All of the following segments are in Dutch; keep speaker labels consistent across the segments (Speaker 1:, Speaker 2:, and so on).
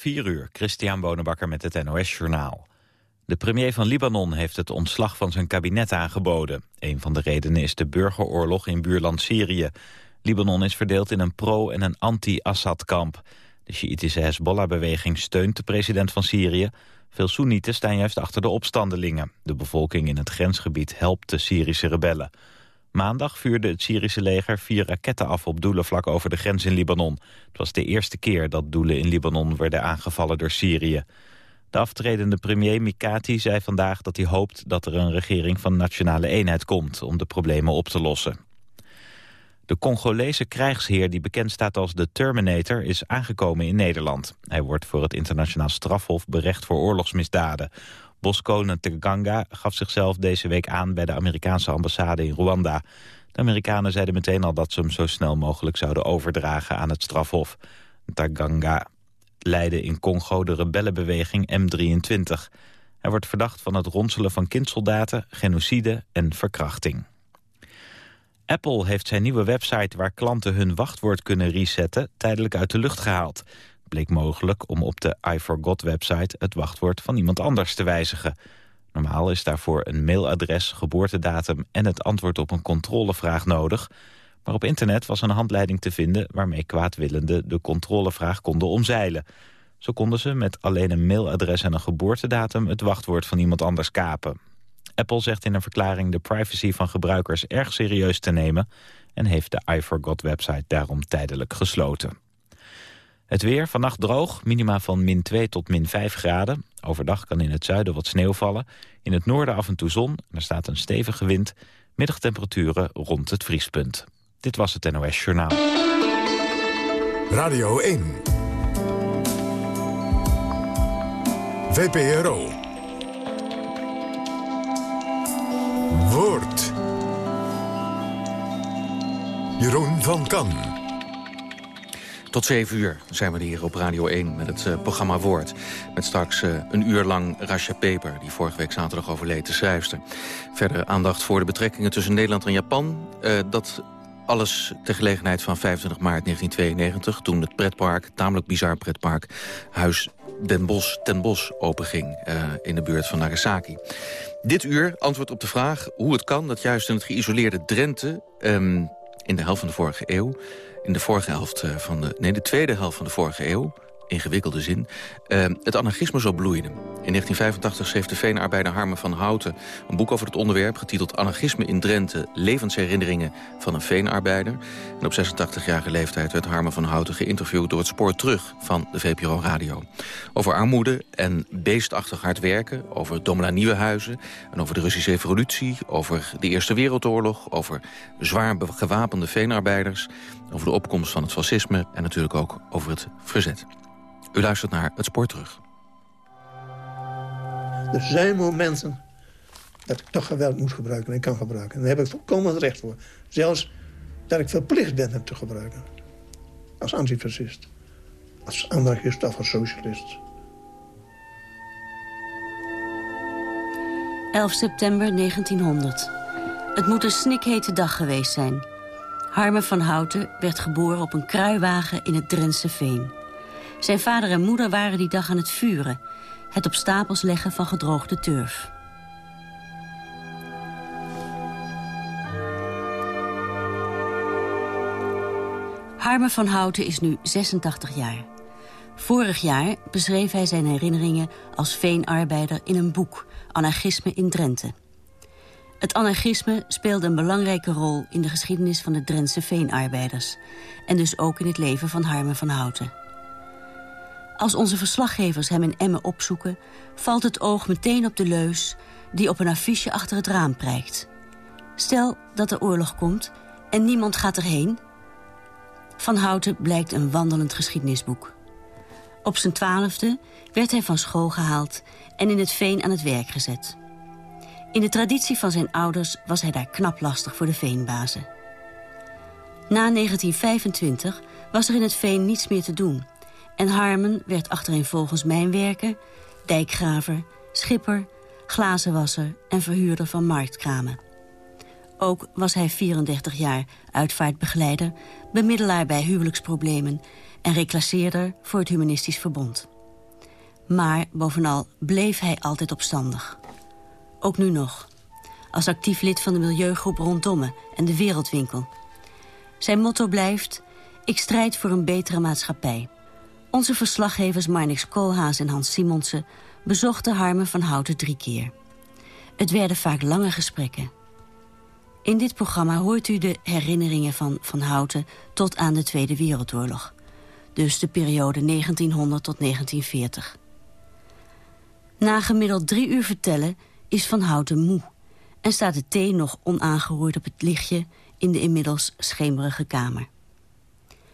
Speaker 1: 4 uur, Christian Bonenbakker met het NOS Journaal. De premier van Libanon heeft het ontslag van zijn kabinet aangeboden. Een van de redenen is de burgeroorlog in buurland Syrië. Libanon is verdeeld in een pro- en een anti-Assad-kamp. De Sjiitische Hezbollah-beweging steunt de president van Syrië. Veel Soenieten staan juist achter de opstandelingen. De bevolking in het grensgebied helpt de Syrische rebellen. Maandag vuurde het Syrische leger vier raketten af op doelen vlak over de grens in Libanon. Het was de eerste keer dat doelen in Libanon werden aangevallen door Syrië. De aftredende premier Mikati zei vandaag dat hij hoopt dat er een regering van nationale eenheid komt om de problemen op te lossen. De Congolese krijgsheer die bekend staat als de Terminator is aangekomen in Nederland. Hij wordt voor het internationaal strafhof berecht voor oorlogsmisdaden. Bosco Ntaganda gaf zichzelf deze week aan bij de Amerikaanse ambassade in Rwanda. De Amerikanen zeiden meteen al dat ze hem zo snel mogelijk zouden overdragen aan het strafhof. Ntaganda leidde in Congo de rebellenbeweging M23. Hij wordt verdacht van het ronselen van kindsoldaten, genocide en verkrachting. Apple heeft zijn nieuwe website waar klanten hun wachtwoord kunnen resetten tijdelijk uit de lucht gehaald bleek mogelijk om op de iForgot-website het wachtwoord van iemand anders te wijzigen. Normaal is daarvoor een mailadres, geboortedatum en het antwoord op een controlevraag nodig. Maar op internet was een handleiding te vinden waarmee kwaadwillenden de controlevraag konden omzeilen. Zo konden ze met alleen een mailadres en een geboortedatum het wachtwoord van iemand anders kapen. Apple zegt in een verklaring de privacy van gebruikers erg serieus te nemen en heeft de iForgot-website daarom tijdelijk gesloten. Het weer, vannacht droog, minima van min 2 tot min 5 graden. Overdag kan in het zuiden wat sneeuw vallen. In het noorden af en toe zon, er staat een stevige wind. Middagtemperaturen rond het vriespunt. Dit was het NOS Journaal.
Speaker 2: Radio 1. VPRO. Woord. Jeroen van Kan.
Speaker 3: Tot 7 uur zijn we hier op Radio 1 met het uh, programma Woord. Met straks uh, een uur lang Rasha Peper, die vorige week zaterdag overleed, de schrijfster. Verder aandacht voor de betrekkingen tussen Nederland en Japan. Uh, dat alles ter gelegenheid van 25 maart 1992... toen het pretpark, tamelijk bizar pretpark... Huis Den Bosch ten Bosch openging in de buurt van Nagasaki. Dit uur antwoord op de vraag hoe het kan dat juist in het geïsoleerde Drenthe... Um, in de helft van de vorige eeuw in de vorige helft eh, van de... nee, de tweede helft van de vorige eeuw ingewikkelde zin, uh, het anarchisme zo bloeide. In 1985 schreef de veenarbeider Harmen van Houten een boek over het onderwerp... getiteld Anarchisme in Drenthe, levensherinneringen van een veenarbeider. En op 86-jarige leeftijd werd Harmen van Houten geïnterviewd... door het spoor terug van de VPRO Radio. Over armoede en beestachtig hard werken, over Domela Nieuwenhuizen... en over de Russische revolutie, over de Eerste Wereldoorlog... over zwaar gewapende veenarbeiders, over de opkomst van het fascisme... en natuurlijk ook over het verzet. U luistert naar Het Spoor Terug.
Speaker 4: Er zijn momenten dat ik toch geweld moet gebruiken en kan gebruiken. En daar heb ik volkomen recht voor. Zelfs dat ik verplicht ben hem te gebruiken. Als antifascist. Als anarchist of als socialist.
Speaker 5: 11 september 1900. Het moet een snikhete dag geweest zijn. Harme van Houten werd geboren op een kruiwagen in het Drentse Veen. Zijn vader en moeder waren die dag aan het vuren. Het op stapels leggen van gedroogde turf. Harme van Houten is nu 86 jaar. Vorig jaar beschreef hij zijn herinneringen als veenarbeider in een boek... Anarchisme in Drenthe. Het anarchisme speelde een belangrijke rol in de geschiedenis van de Drentse veenarbeiders... en dus ook in het leven van Harme van Houten. Als onze verslaggevers hem in Emmen opzoeken... valt het oog meteen op de leus die op een affiche achter het raam prijkt. Stel dat de oorlog komt en niemand gaat erheen. Van Houten blijkt een wandelend geschiedenisboek. Op zijn twaalfde werd hij van school gehaald en in het veen aan het werk gezet. In de traditie van zijn ouders was hij daar knap lastig voor de veenbazen. Na 1925 was er in het veen niets meer te doen... En Harmen werd achtereenvolgens mijnwerker, dijkgraver, schipper, glazenwasser en verhuurder van marktkramen. Ook was hij 34 jaar uitvaartbegeleider, bemiddelaar bij huwelijksproblemen en reclasseerder voor het Humanistisch Verbond. Maar bovenal bleef hij altijd opstandig. Ook nu nog. Als actief lid van de milieugroep Rondomme en de Wereldwinkel. Zijn motto blijft... Ik strijd voor een betere maatschappij. Onze verslaggevers Marnix Koolhaas en Hans Simonsen... bezochten Harmen van Houten drie keer. Het werden vaak lange gesprekken. In dit programma hoort u de herinneringen van Van Houten... tot aan de Tweede Wereldoorlog. Dus de periode 1900 tot 1940. Na gemiddeld drie uur vertellen is Van Houten moe... en staat de thee nog onaangeroerd op het lichtje... in de inmiddels schemerige kamer.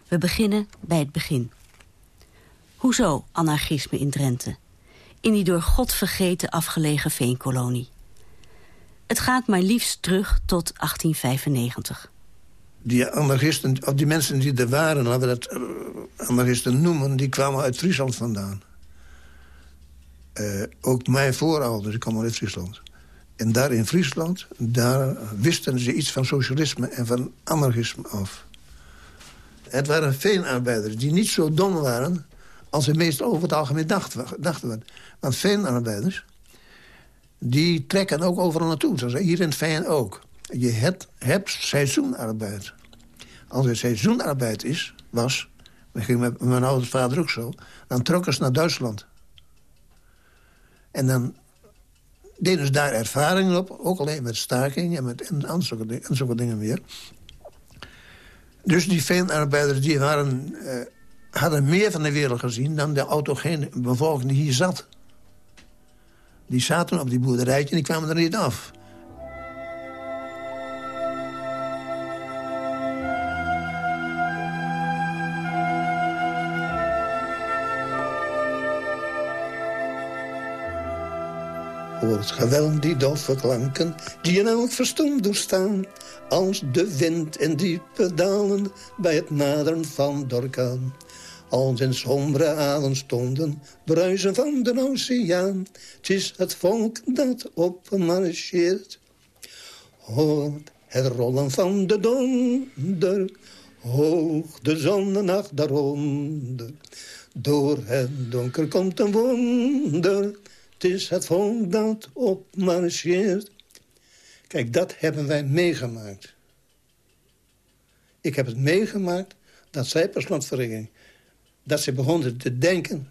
Speaker 5: We beginnen bij het begin. Hoezo anarchisme in Drenthe? In die door God vergeten afgelegen veenkolonie. Het gaat maar liefst terug tot 1895.
Speaker 4: Die anarchisten, of die mensen die er waren, laten we dat uh, anarchisten noemen... die kwamen uit Friesland vandaan. Uh, ook mijn voorouders kwamen uit Friesland. En daar in Friesland, daar wisten ze iets van socialisme en van anarchisme af. Het waren veenarbeiders die niet zo dom waren... als ze meestal over het algemeen dachten. dachten Want veenarbeiders die trekken ook overal naartoe. Zoals hier in het Veen ook. Je hebt, hebt seizoenarbeid. Als er seizoenarbeid is, was... dat ging met mijn ouders vader ook zo... dan trokken ze naar Duitsland. En dan deden ze daar ervaringen op. Ook alleen met staking en met en, en zulke dingen meer. Dus die veenarbeiders die waren, uh, hadden meer van de wereld gezien... dan de autogene bevolking die hier zat. Die zaten op die boerderijtje en die kwamen er niet af. Hoort geweld die doffe klanken, die in elk verstom doorstaan... als de wind in diepe dalen bij het naderen van de orkaan als in sombere alen stonden, bruisen van de oceaan. Het is het volk dat opmarcheert. Hoort het rollen van de donder, hoog de zonnenacht daaronder. Door het donker komt een wonder, het is het volk dat opmarcheert. Kijk, dat hebben wij meegemaakt. Ik heb het meegemaakt dat zij per slotverrekening dat ze begonnen te denken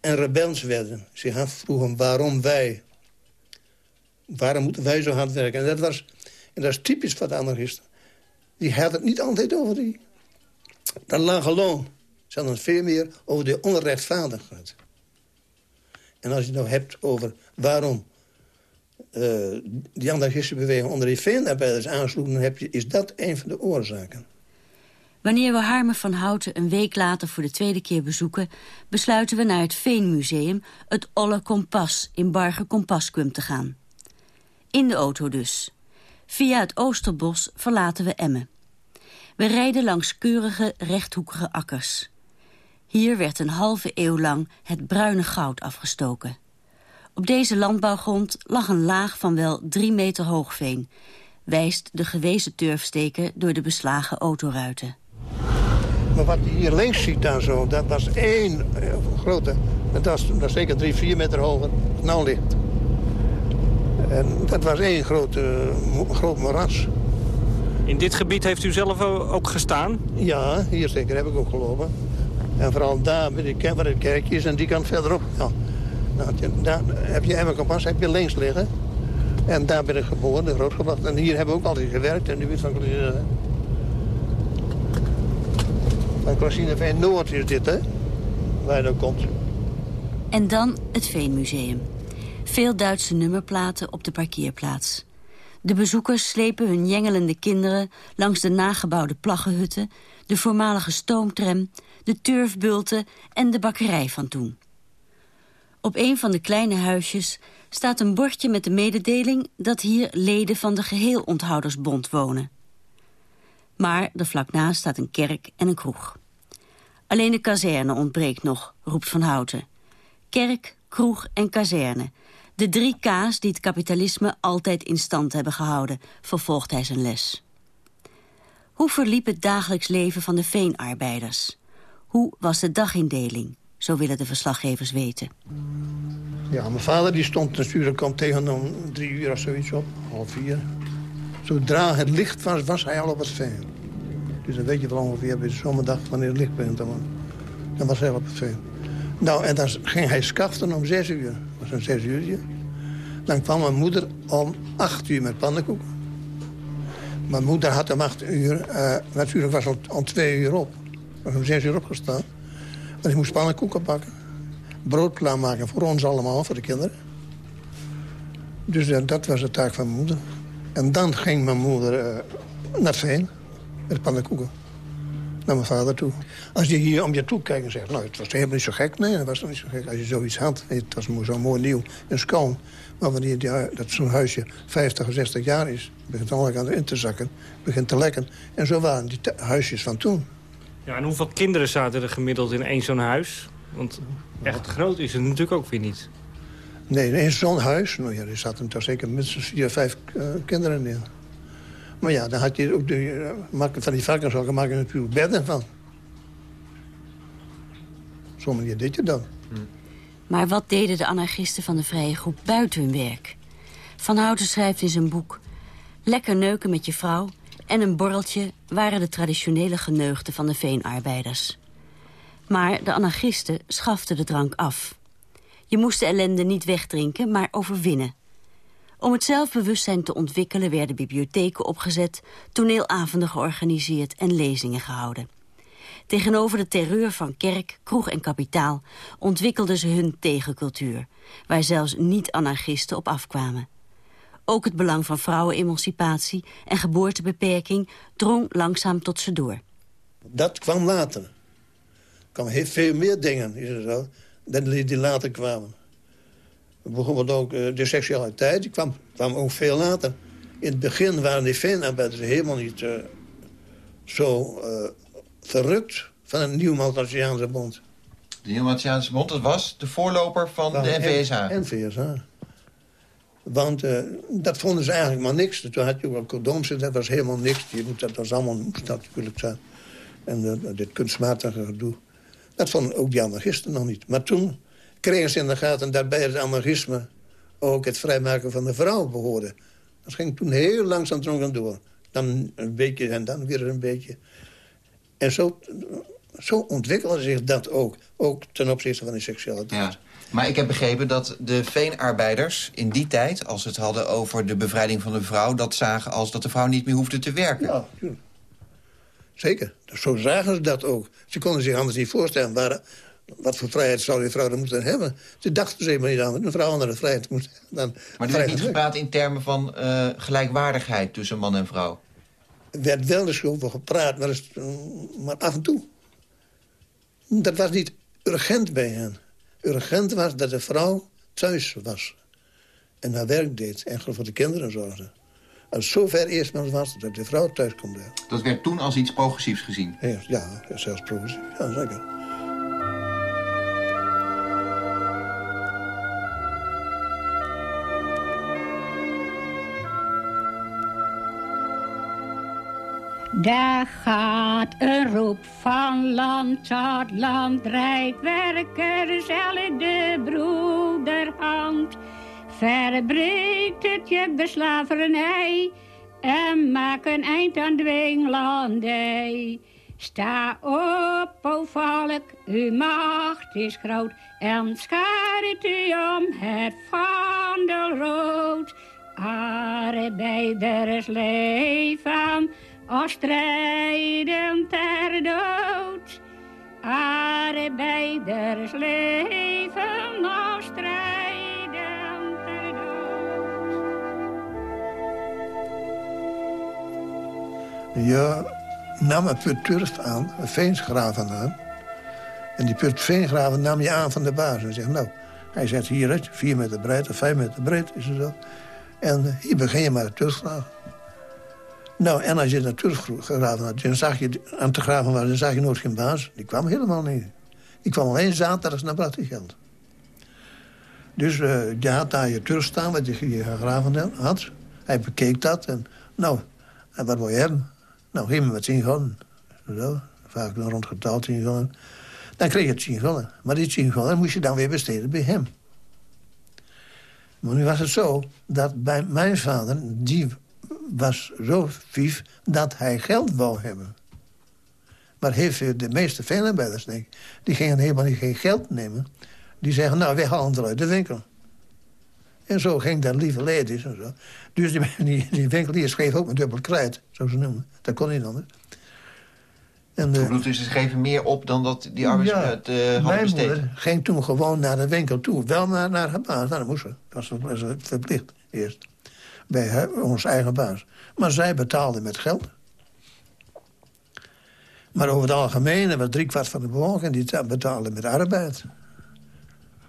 Speaker 4: en rebels werden. Ze gaan vroegen waarom wij. Waarom moeten wij zo hard werken? En dat, was, en dat is typisch voor de anarchisten. Die hadden het niet altijd over die, dat lage loon. Ze hadden het veel meer over de onrechtvaardigheid. En als je het nou hebt over waarom uh, die anarchistische beweging onder die veenarbeiders aansloeg... dan heb je, is dat een van de oorzaken.
Speaker 5: Wanneer we Harmen van Houten een week later voor de tweede keer bezoeken... besluiten we naar het Veenmuseum, het Olle Kompas in Barger Kompaskum te gaan. In de auto dus. Via het Oosterbos verlaten we Emmen. We rijden langs keurige, rechthoekige akkers. Hier werd een halve eeuw lang het bruine goud afgestoken. Op deze landbouwgrond lag een laag van wel drie meter hoog veen... wijst de gewezen turfsteken door de beslagen autoruiten.
Speaker 4: Maar wat je hier links ziet dan zo, dat was één eh, grote... Dat was, dat was zeker drie, vier meter hoger nou ligt. En dat was één grote, groot moras.
Speaker 6: In dit gebied heeft u zelf ook gestaan?
Speaker 4: Ja, hier zeker heb ik ook gelopen. En vooral daar bij de, waar het kerkje is en die kant verderop. Ja. Nou, daar heb je Emmer Kompas, heb je links liggen. En daar ben ik geboren, grootgebracht. En hier hebben we ook altijd gewerkt in de buurt van van Klasineveen Noord is dit, hè? Waar dan komt.
Speaker 5: En dan het Veenmuseum. Veel Duitse nummerplaten op de parkeerplaats. De bezoekers slepen hun jengelende kinderen langs de nagebouwde plaggenhutten... de voormalige stoomtram, de turfbulten en de bakkerij van toen. Op een van de kleine huisjes staat een bordje met de mededeling... dat hier leden van de Geheelonthoudersbond wonen. Maar er vlak naast staat een kerk en een kroeg. Alleen de kazerne ontbreekt nog, roept Van Houten. Kerk, kroeg en kazerne. De drie K's die het kapitalisme altijd in stand hebben gehouden, vervolgt hij zijn les. Hoe verliep het dagelijks leven van de veenarbeiders? Hoe was de dagindeling? zo willen de verslaggevers weten.
Speaker 4: Ja, mijn vader die stond natuurlijk om tegen om drie uur of zoiets op, half vier. Zodra het licht was, was hij al op het veen. Dus dan weet je wel ongeveer bij de zomerdag wanneer het licht begint worden. Dan was hij al op het veen. Nou, en dan ging hij skaften om zes uur. Dat was een zes uurtje. Dan kwam mijn moeder om acht uur met pannenkoeken. Mijn moeder had om acht uur, uh, natuurlijk was het om twee uur op. Was om zes uur opgestaan. En ik moest pannenkoeken bakken. Brood klaarmaken voor ons allemaal, voor de kinderen. Dus uh, dat was de taak van mijn moeder. En dan ging mijn moeder uh, naar Veen, met pannenkoeken. Naar mijn vader toe. Als je hier om je toe kijkt en zegt... nou, het was helemaal niet zo gek. Nee, het was niet zo gek. Als je zoiets had, het was zo mooi nieuw en schoon. Maar wanneer die, dat zo'n huisje 50 of 60 jaar is... begint alle kanten in te zakken, begint te lekken. En zo waren die huisjes van toen.
Speaker 6: Ja, en hoeveel kinderen zaten er gemiddeld in één zo'n huis? Want echt groot is het natuurlijk ook weer niet.
Speaker 4: Nee, in zo'n huis, nou ja, er zaten toch zeker minstens vier, vijf uh, kinderen in. Maar ja, dan had je ook de, uh, van die varkenshokken maken natuurlijk bedden van. Zo manier deed je dan.
Speaker 5: Maar wat deden de anarchisten van de vrije groep buiten hun werk? Van Houten schrijft in zijn boek... Lekker neuken met je vrouw en een borreltje waren de traditionele geneugden van de veenarbeiders. Maar de anarchisten schaften de drank af. Je moest de ellende niet wegdrinken, maar overwinnen. Om het zelfbewustzijn te ontwikkelen werden bibliotheken opgezet... toneelavonden georganiseerd en lezingen gehouden. Tegenover de terreur van kerk, kroeg en kapitaal... ontwikkelden ze hun tegencultuur... waar zelfs niet-anarchisten op afkwamen. Ook het belang van vrouwenemancipatie en geboortebeperking... drong langzaam tot ze door.
Speaker 4: Dat kwam later. Er kwamen heel veel meer dingen, is het zo dan die later kwamen. Bijvoorbeeld ook uh, de seksualiteit, die kwam, kwam ook veel later. In het begin waren die veenarbeiders helemaal niet uh, zo uh, verrukt van een nieuw Maltasiaanse bond.
Speaker 7: De Nieuw Maltasiaanse bond, dat was de voorloper van, de NVSH?
Speaker 4: NVSH. Want dat vonden ze eigenlijk maar niks. Toen had je ook al condooms, dat was helemaal niks. Je moet, dat was allemaal moest natuurlijk zijn. En dit kunstmatige gedoe. Dat vonden ook die anarchisten nog niet. Maar toen kregen ze in de gaten dat bij het anarchisme... ook het vrijmaken van de vrouw behoorde. Dat ging toen heel langzaam dronken door. Dan een beetje en dan weer een beetje. En zo, zo ontwikkelde zich dat ook. Ook ten opzichte van die seksualiteit. Ja.
Speaker 7: Maar ik heb begrepen dat de veenarbeiders in die tijd... als ze het hadden over de bevrijding van de vrouw... dat zagen als dat de vrouw niet meer hoefde te werken.
Speaker 4: Ja, natuurlijk. Zeker. Zo zagen ze dat ook. Ze konden zich anders niet voorstellen. Waar, wat voor vrijheid zou die vrouw dan moeten hebben? Ze dachten ze helemaal niet aan. Een vrouw andere vrijheid moet dan
Speaker 7: Maar er werd niet gepraat in termen van uh, gelijkwaardigheid tussen man en vrouw?
Speaker 4: Er werd wel eens over gepraat, maar, maar af en toe. Dat was niet urgent bij hen. Urgent was dat de vrouw thuis was. En haar werk deed en voor de kinderen zorgde. Als zover eerst maar was dat de vrouw thuis kon blijven.
Speaker 7: Dat werd toen als iets progressiefs gezien?
Speaker 4: Ja, ja zelfs progressief. Ja, zeker.
Speaker 8: Daar gaat een roep van land tot land, rijdt werkers de broederhand. Verbreekt het je de slavernij en maak een eind aan dwinglandij. Sta op, o volk, uw macht is groot en schaart u om het vandelrood. Arbeiders leven, als strijden ter dood. Arbeiders leven, als strijden
Speaker 4: Je nam een put turf aan, een veensgraven aan. En die put veengraven nam je aan van de baas. En zegt, nou, hij zet hier uit, vier meter breed of vijf meter breed is het zo. En hier begin je maar de turfgraven. Nou, en als je de turf gegraven had, dan zag je aan te graven was, dan zag je nooit geen baas. Die kwam helemaal niet. Die kwam alleen zaterdags naar Brattengeld. Dus uh, je had daar je turf staan, wat je gegraven had. Hij bekeek dat en, nou, en wat wil je hebben? Nou, geef me wat 10 Zo, vaak nog rond geteld 10 Dan kreeg je 10 gulden. Maar die 10 gulden moest je dan weer besteden bij hem. Maar nu was het zo dat bij mijn vader... die was zo vief dat hij geld wou hebben. Maar heeft de meeste veelarbeiders, denk ik... die gingen helemaal niet geen geld nemen. Die zeggen, nou, wij halen het uit de winkel. En zo ging dat lieve ladies en zo. Dus die, die, die winkelier schreef ook met dubbel kruid, zo ze noemen. Dat kon niet anders.
Speaker 7: En, uh, bedoelt u, ze schreven meer op dan dat die arbeidsmarkt ja, uh,
Speaker 4: Mijn moeder ging toen gewoon naar de winkel toe. Wel naar, naar haar baas, nou, dat moest ze. Dat was verplicht eerst. Bij haar, ons eigen baas. Maar zij betaalde met geld. Maar over het algemeen was driekwart van de bevolking... die betaalde met arbeid.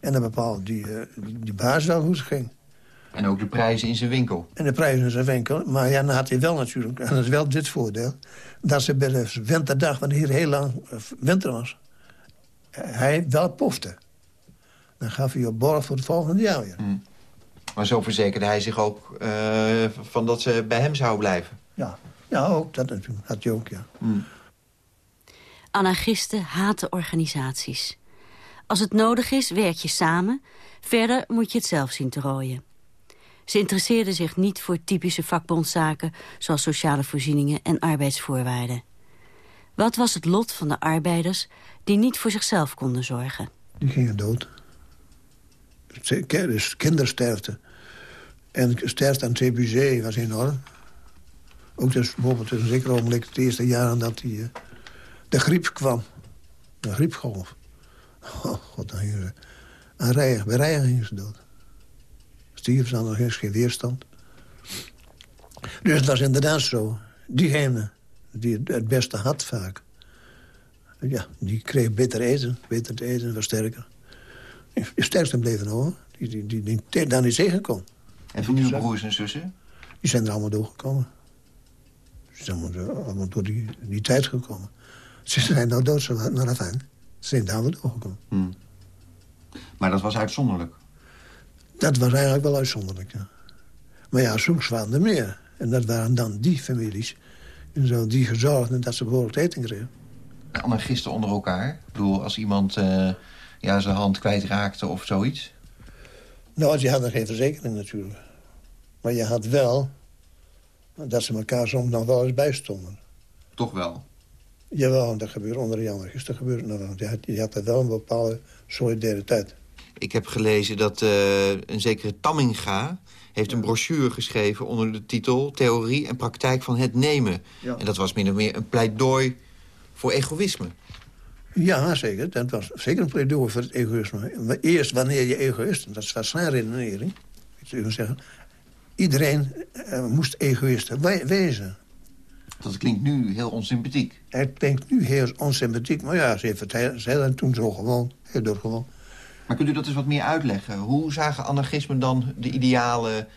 Speaker 4: En dan bepaalde die, uh, die baas wel hoe het ging.
Speaker 7: En ook de prijzen in zijn winkel.
Speaker 4: En de prijzen in zijn winkel. Maar ja, dan had hij wel natuurlijk, en dat is wel dit voordeel... dat ze bij de winterdag, wanneer hier heel lang eh, winter was... hij wel pofte. Dan gaf hij op borg voor het volgende jaar weer. Hmm.
Speaker 7: Maar zo verzekerde hij zich ook uh, van dat ze bij hem zou blijven.
Speaker 4: Ja, ja ook, dat natuurlijk. Had je ook, ja. Hmm.
Speaker 5: Anarchisten haten organisaties. Als het nodig is, werk je samen. Verder moet je het zelf zien te rooien. Ze interesseerden zich niet voor typische vakbondszaken... zoals sociale voorzieningen en arbeidsvoorwaarden. Wat was het lot van de arbeiders die niet voor zichzelf konden zorgen?
Speaker 4: Die gingen dood. Dus kindersterfte. En sterfte aan TBC was enorm. Ook dus bijvoorbeeld een zeker ogenblik het eerste jaar dat die, uh, de griep kwam. De griepgolf. Oh, god, dan gingen ze... Aan rijen, bij gingen ze dood. Stierf dan nog eens geen weerstand. Dus het was inderdaad zo. Diegene die het beste had vaak... Ja, die kreeg beter eten. Beter te eten, was sterker. De sterkste bleven over. Die, die, die, daar niet tegen kon.
Speaker 7: En van uw broers en zussen?
Speaker 4: Die zijn er allemaal doorgekomen. Ze zijn allemaal, door die, die tijd gekomen. Ze zijn nou dood naar de fijn. Ze zijn daar wel doorgekomen. Hmm.
Speaker 7: Maar dat was uitzonderlijk?
Speaker 4: Dat was eigenlijk wel uitzonderlijk, ja. Maar ja, soms waren er meer. En dat waren dan die families. En zo die gezorgden dat ze behoorlijk eten kregen.
Speaker 7: Anarchisten onder elkaar? Ik bedoel, als iemand uh, ja, zijn hand kwijtraakte of zoiets?
Speaker 4: Nou, je had er geen verzekering natuurlijk. Maar je had wel dat ze elkaar soms nog wel eens bijstonden.
Speaker 7: Toch wel?
Speaker 4: Jawel, dat gebeurt onder de anarchisten. Gebeurt, nou, je, had, je had er wel een bepaalde solidariteit.
Speaker 7: Ik heb gelezen dat uh, een zekere Tamminga heeft een brochure geschreven onder de titel... Theorie en praktijk van het nemen. En dat was min of meer een pleidooi voor egoïsme.
Speaker 4: Ja, zeker. Dat was zeker een pleidooi voor het egoïsme. Eerst wanneer je egoïst... Dat was zijn redenering. Zeggen... Iedereen uh, moest egoïst wezen.
Speaker 7: Dat klinkt nu heel onsympathiek.
Speaker 4: Het klinkt nu heel onsympathiek. Maar ja, ze heeft het toen zo gewoon. Heel door gewoon.
Speaker 7: Maar kunt u dat eens wat meer uitleggen? Hoe zagen anarchismen dan de ideale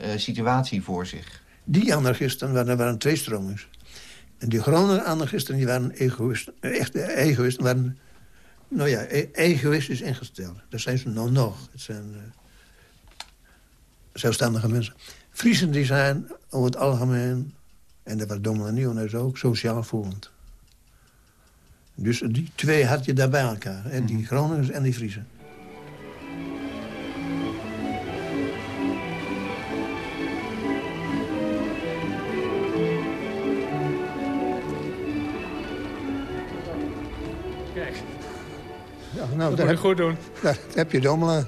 Speaker 7: uh, situatie voor zich?
Speaker 4: Die anarchisten waren, waren twee stromings. En die gewone anarchisten die waren egoïsten. Echt egoïsten waren, nou ja, e egoïstisch ingesteld. Dat zijn ze nou nog. Het zijn uh, zelfstandige mensen. Friesen die zijn over het algemeen, en dat was Dominee ook, sociaal voelend. Dus die twee had je daar bij elkaar. Hè? Die mhm. Groningers en die Friesen.
Speaker 6: nou, dat moet goed doen.
Speaker 4: Daar heb je dommelen.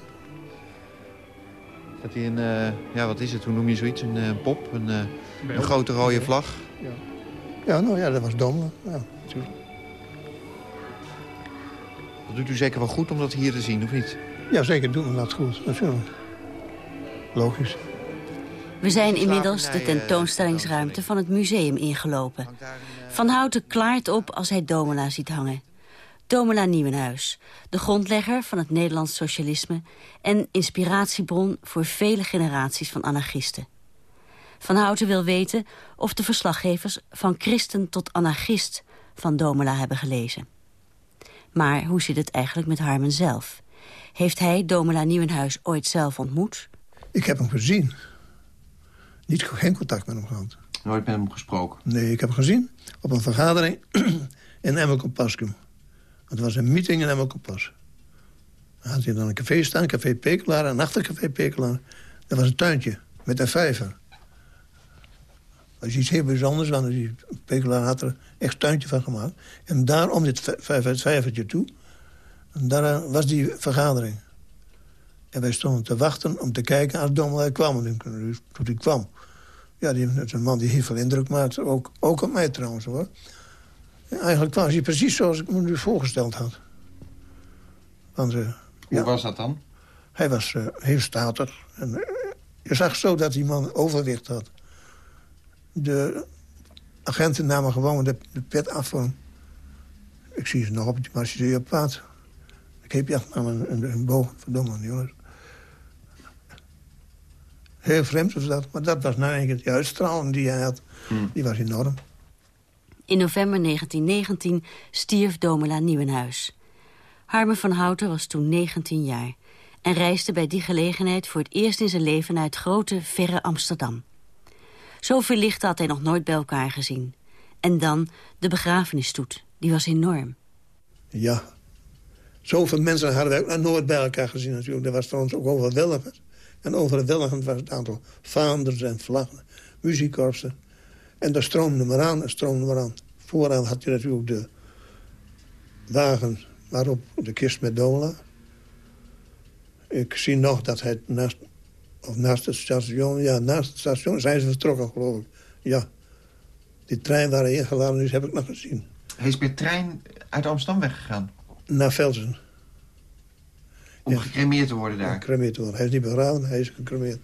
Speaker 7: Dat hij een, uh, ja, wat is het, hoe noem je zoiets? Een uh, pop, een, uh, een, grote rode vlag.
Speaker 4: Ja. ja, nou ja, dat was dommelen. Ja, natuurlijk.
Speaker 7: Dat doet u zeker wel goed om dat hier te zien, of niet?
Speaker 4: Ja, zeker doen we dat goed, natuurlijk. Logisch.
Speaker 5: We zijn inmiddels de tentoonstellingsruimte van het museum ingelopen. Van Houten klaart op als hij Domela ziet hangen. Domela Nieuwenhuis, de grondlegger van het Nederlands socialisme... en inspiratiebron voor vele generaties van anarchisten. Van Houten wil weten of de verslaggevers van christen tot anarchist van Domela hebben gelezen. Maar hoe zit het eigenlijk met Harmen zelf? Heeft hij Domela Nieuwenhuis ooit zelf ontmoet?
Speaker 4: Ik heb hem gezien. Niet, geen contact met hem gehad.
Speaker 7: Nooit met hem gesproken?
Speaker 4: Nee, ik heb hem gezien op een vergadering in Emmerkopaskum Het was een meeting in Emmer Kompas. Dan had hij dan een café staan, café Pekelaar. En achter café Pekelaar, dat was een tuintje met een vijver. Dat is iets heel bijzonders, want die Pekelaar had er echt tuintje van gemaakt. En daar om dit vijvertje toe, daar eh, was die vergadering. En wij stonden te wachten om te kijken als Dommel kwam. En toen hij kwam, ja, die, dat is een man die heel veel indruk maakt. Ook, ook op mij trouwens, hoor. En eigenlijk was hij precies zoals ik me nu voorgesteld had. Want, uh,
Speaker 7: Hoe was dat dan?
Speaker 4: Hij was uh, heel statig. En, uh, je zag zo dat die man overwicht had. De agenten namen gewoon de, de pet af van... Ik zie ze nog op die marcheer op pad. Ik heb je echt een, een, een boog. Verdomme, jongens. Heel vreemd was dat. Maar dat was nou eigenlijk de uitstraling die hij had. Hmm. Die was enorm.
Speaker 5: In november 1919 stierf Domela Nieuwenhuis. Harme van Houten was toen 19 jaar... en reisde bij die gelegenheid voor het eerst in zijn leven... naar het grote, verre Amsterdam. Zoveel licht had hij nog nooit bij elkaar gezien. En dan de begrafenisstoet, die was enorm.
Speaker 4: Ja, zoveel mensen hadden wij ook nog nooit bij elkaar gezien natuurlijk. Dat was ons ook overweldigend. En overweldigend was het aantal vaanders en vlaggen, muziekkorpsen. En daar stroomde maar aan, en stroomde maar aan. Vooraan had je natuurlijk de wagen waarop de kist met Dola. Ik zie nog dat hij naast, of naast het station... Ja, naast het station zijn ze vertrokken, geloof ik. Ja. Die trein waar hij ingeladen is, heb ik nog gezien.
Speaker 7: Hij is met trein uit Amsterdam weggegaan?
Speaker 4: Naar Velsen.
Speaker 7: Om ja. gecremeerd te worden daar?
Speaker 4: Gecremeerd te worden. Hij is niet begraven, hij is gecremeerd.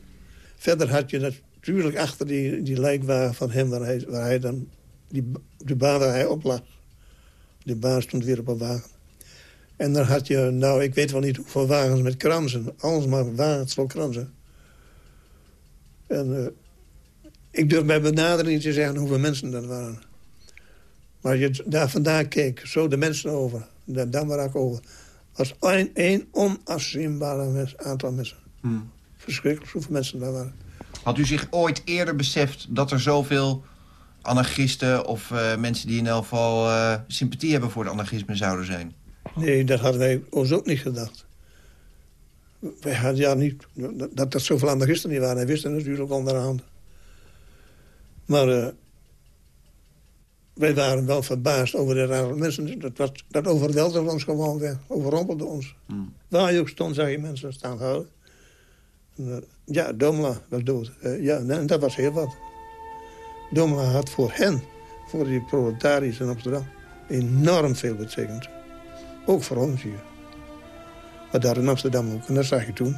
Speaker 4: Verder had je natuurlijk achter die, die lijkwagen van hem... waar hij, waar hij dan... Die, de baan waar hij op lag. De baan stond weer op een wagen. En dan had je, nou, ik weet wel niet hoeveel wagens met kransen. Alles maar wagens vol kransen. En uh, ik durf bij benadering niet te zeggen hoeveel mensen dat waren. Maar je daar vandaan keek, zo de mensen over, waar ik over... was één, één onafzienbare aantal mensen. Hmm. Verschrikkelijk hoeveel mensen daar waren.
Speaker 7: Had u zich ooit eerder beseft dat er zoveel anarchisten... of uh, mensen die in elk geval uh, sympathie hebben voor het anarchisme zouden zijn?
Speaker 4: Nee, dat hadden wij ons ook niet gedacht. Wij hadden ja niet... Dat er zoveel anarchisten niet waren, wij wisten natuurlijk onderhand. Maar uh, wij waren wel verbaasd over de rare mensen. Dat, was, dat overweldigde ons gewoon weer, overrompelde ons. Hmm. Waar je ook stond, zag je mensen staan houden. Uh, ja, Domela was dood. Uh, ja, en dat was heel wat. Domela had voor hen, voor die proletariërs in Amsterdam, enorm veel betekend. Ook voor ons hier. Maar daar in Amsterdam ook. En dat zag je toen.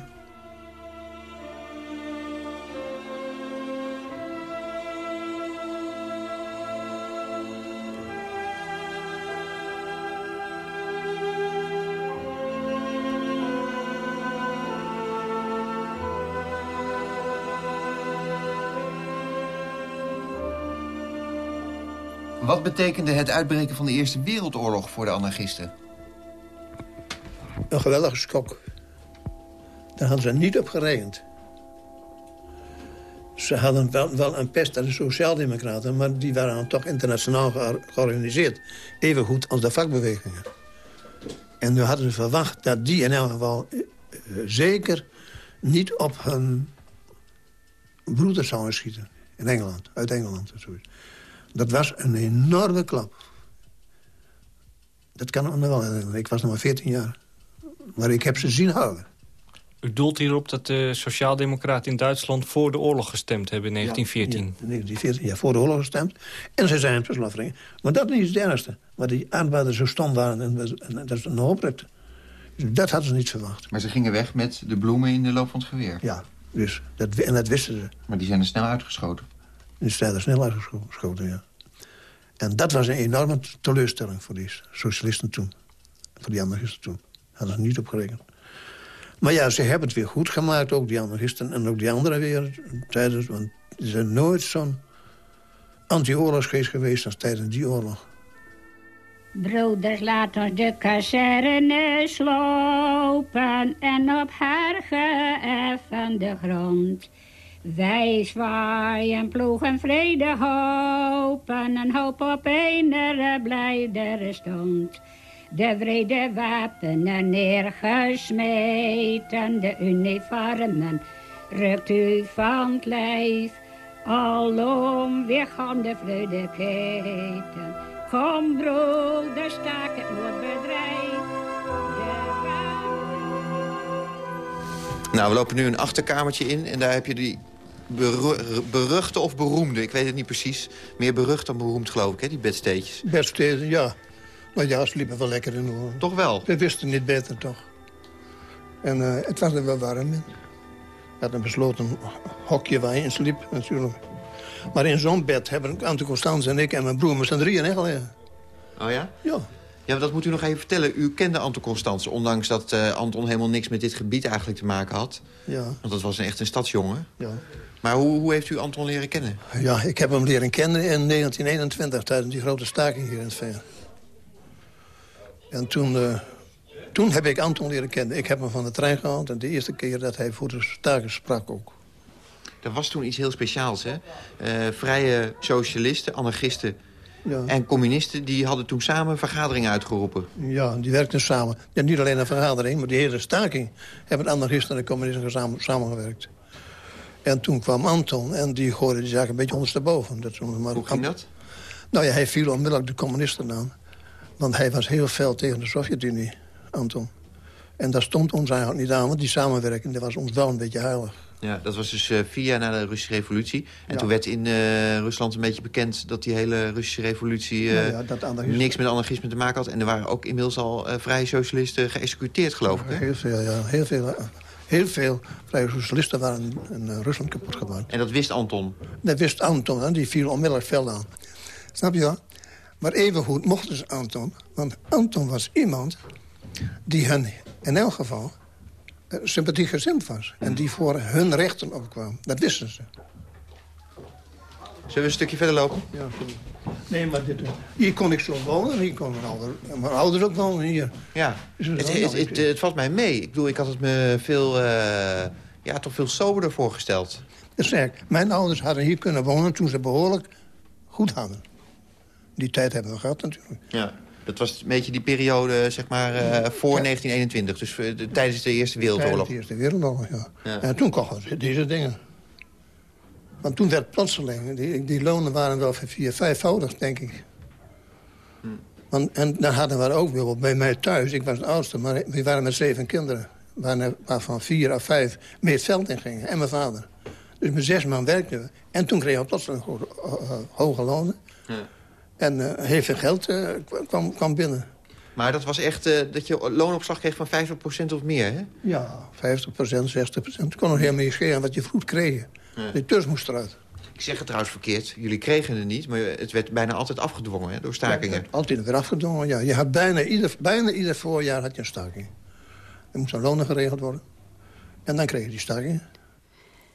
Speaker 7: Wat betekende het uitbreken van de Eerste Wereldoorlog voor de anarchisten?
Speaker 4: Een geweldige schok. Daar hadden ze niet op gerekend. Ze hadden wel, wel een pest aan de sociaaldemocraten... maar die waren dan toch internationaal georganiseerd. Even goed als de vakbewegingen. En nu hadden verwacht dat die in elk geval eh, zeker niet op hun broeders zouden schieten. In Engeland, uit Engeland. Dat was een enorme klap. Dat kan ik me wel herinneren. Ik was nog maar 14 jaar. Maar ik heb ze zien houden.
Speaker 6: U doelt hierop dat de Sociaaldemocraten in Duitsland... voor de oorlog gestemd hebben in 1914.
Speaker 4: Ja, 1914, ja, voor de oorlog gestemd. En ze zijn verslaffingen. Maar dat is niet het ergste. Maar die aanbaden zo stom waren en, en dat is een oprecht. Dus dat hadden ze niet verwacht.
Speaker 7: Maar ze gingen weg met de bloemen in de loop van het geweer.
Speaker 4: Ja, dus dat, en dat wisten ze.
Speaker 7: Maar die zijn er snel uitgeschoten.
Speaker 4: Die zijn er snel uitgeschoten, ja. En dat was een enorme teleurstelling voor die socialisten toen. Voor die anarchisten toen. Hadden ze niet op gerekend. Maar ja, ze hebben het weer goed gemaakt, ook die anarchisten en ook die anderen weer. Tijdens, want ze zijn nooit zo'n anti-oorlogsgeest geweest als tijdens die oorlog.
Speaker 8: Broeders, laat ons de kazerne slopen en op haar geëffende grond. Wij zwaaien, ploegen, vrede hopen en hoop op een blijdere stond. De vrede wapenen neergesmeten, de uniformen rukt u van het lijf. Alom weer gaan de vreugdeketen. Kom broeder, staak het moordbedrijf.
Speaker 7: Nou, we lopen nu een achterkamertje in en daar heb je die beruchte of beroemde, ik weet het niet precies. Meer berucht dan beroemd, geloof ik, hè, die bedsteetjes.
Speaker 4: Bedsteden, ja. Maar ja, ze liepen wel lekker in hoor.
Speaker 7: Toch wel?
Speaker 4: We wisten niet beter, toch. En uh, het was er wel warm in. We hadden besloten hokje waar je in sliep, natuurlijk. Maar in zo'n bed hebben Ante Constans en ik en mijn broer... met z'n drieën echt
Speaker 7: Oh ja?
Speaker 4: Ja.
Speaker 7: Ja, dat moet u nog even vertellen. U kende Anton Constans, ondanks dat uh, Anton helemaal niks met dit gebied eigenlijk te maken had.
Speaker 4: Ja.
Speaker 7: Want dat was echt een stadsjongen.
Speaker 4: Ja.
Speaker 7: Maar hoe, hoe heeft u Anton leren kennen?
Speaker 4: Ja, ik heb hem leren kennen in 1921, tijdens die grote staking hier in het Veer. En toen, uh, toen heb ik Anton leren kennen. Ik heb hem van de trein gehaald en de eerste keer dat hij voor de staking sprak ook.
Speaker 7: Er was toen iets heel speciaals, hè? Uh, vrije socialisten, anarchisten ja. en communisten... die hadden toen samen vergaderingen uitgeroepen.
Speaker 4: Ja, die werkten samen. Ja, niet alleen een vergadering, maar die hele staking... hebben anarchisten en communisten samen, samengewerkt. En toen kwam Anton en die gooide die zaak een beetje ondersteboven.
Speaker 7: Dat maar Hoe ging dat?
Speaker 4: Nou ja, hij viel onmiddellijk de communisten aan. Want hij was heel fel tegen de Sovjet-Unie, Anton. En dat stond ons eigenlijk niet aan, want die samenwerking dat was ons wel een beetje heilig.
Speaker 7: Ja, dat was dus uh, vier jaar na de Russische revolutie. En toen werd in uh, Rusland een beetje bekend dat die hele Russische revolutie... Uh, ja, niks met anarchisme te maken had. En er waren ook inmiddels al vrije socialisten geëxecuteerd, geloof ik. Hè?
Speaker 4: Heel veel, ja. Heel veel, heel veel vrije socialisten waren in Rusland kapot gemaakt.
Speaker 7: En dat wist Anton?
Speaker 4: Dat wist Anton, en die viel onmiddellijk fel aan. Snap je wel? Maar evengoed mochten ze Anton. Want Anton was iemand die hen in elk geval uh, sympathiek gezind was. En die voor hun rechten opkwam. Dat wisten ze.
Speaker 7: Zullen we een stukje verder lopen?
Speaker 4: Ja, Nee, maar dit, hier kon ik zo wonen. Hier kon mijn, ouder, mijn ouders ook wonen. Hier.
Speaker 7: Ja, het, het, het, het, valt mij mee. Ik bedoel, ik had het me veel, uh, ja, toch veel soberder voorgesteld.
Speaker 4: Dat ik. Mijn ouders hadden hier kunnen wonen toen ze behoorlijk goed hadden. Die tijd hebben we gehad natuurlijk.
Speaker 7: Ja. Dat was een beetje die periode, zeg maar, uh, voor 1921. Dus uh, de, tijdens de Eerste Wereldoorlog. Tijdens
Speaker 4: de Eerste Wereldoorlog, ja. ja. En toen we deze dingen. Want toen werd plotseling... Die, die lonen waren wel vier, vijfvoudig, denk ik. Hm. Want, en dan hadden we ook wel bij mij thuis. Ik was de oudste, maar we waren met zeven kinderen. Waarvan vier of vijf mee het veld in gingen. En mijn vader. Dus met zes man werkten we. En toen kregen we plotseling hoge lonen. Ja. En uh, heel veel geld uh, kwam, kwam binnen.
Speaker 7: Maar dat was echt uh, dat je loonopslag kreeg van 50% of meer, hè?
Speaker 4: Ja, 50%, 60%. Het kon nog helemaal niet schelen wat je vroeg kreeg. Ja. De tus moest eruit.
Speaker 7: Ik zeg het trouwens verkeerd. Jullie kregen het niet, maar het werd bijna altijd afgedwongen hè, door stakingen. Ja,
Speaker 4: altijd weer afgedwongen, ja. Je had bijna ieder, bijna ieder voorjaar had je een staking. Er moesten lonen geregeld worden. En dan kreeg je die stakingen.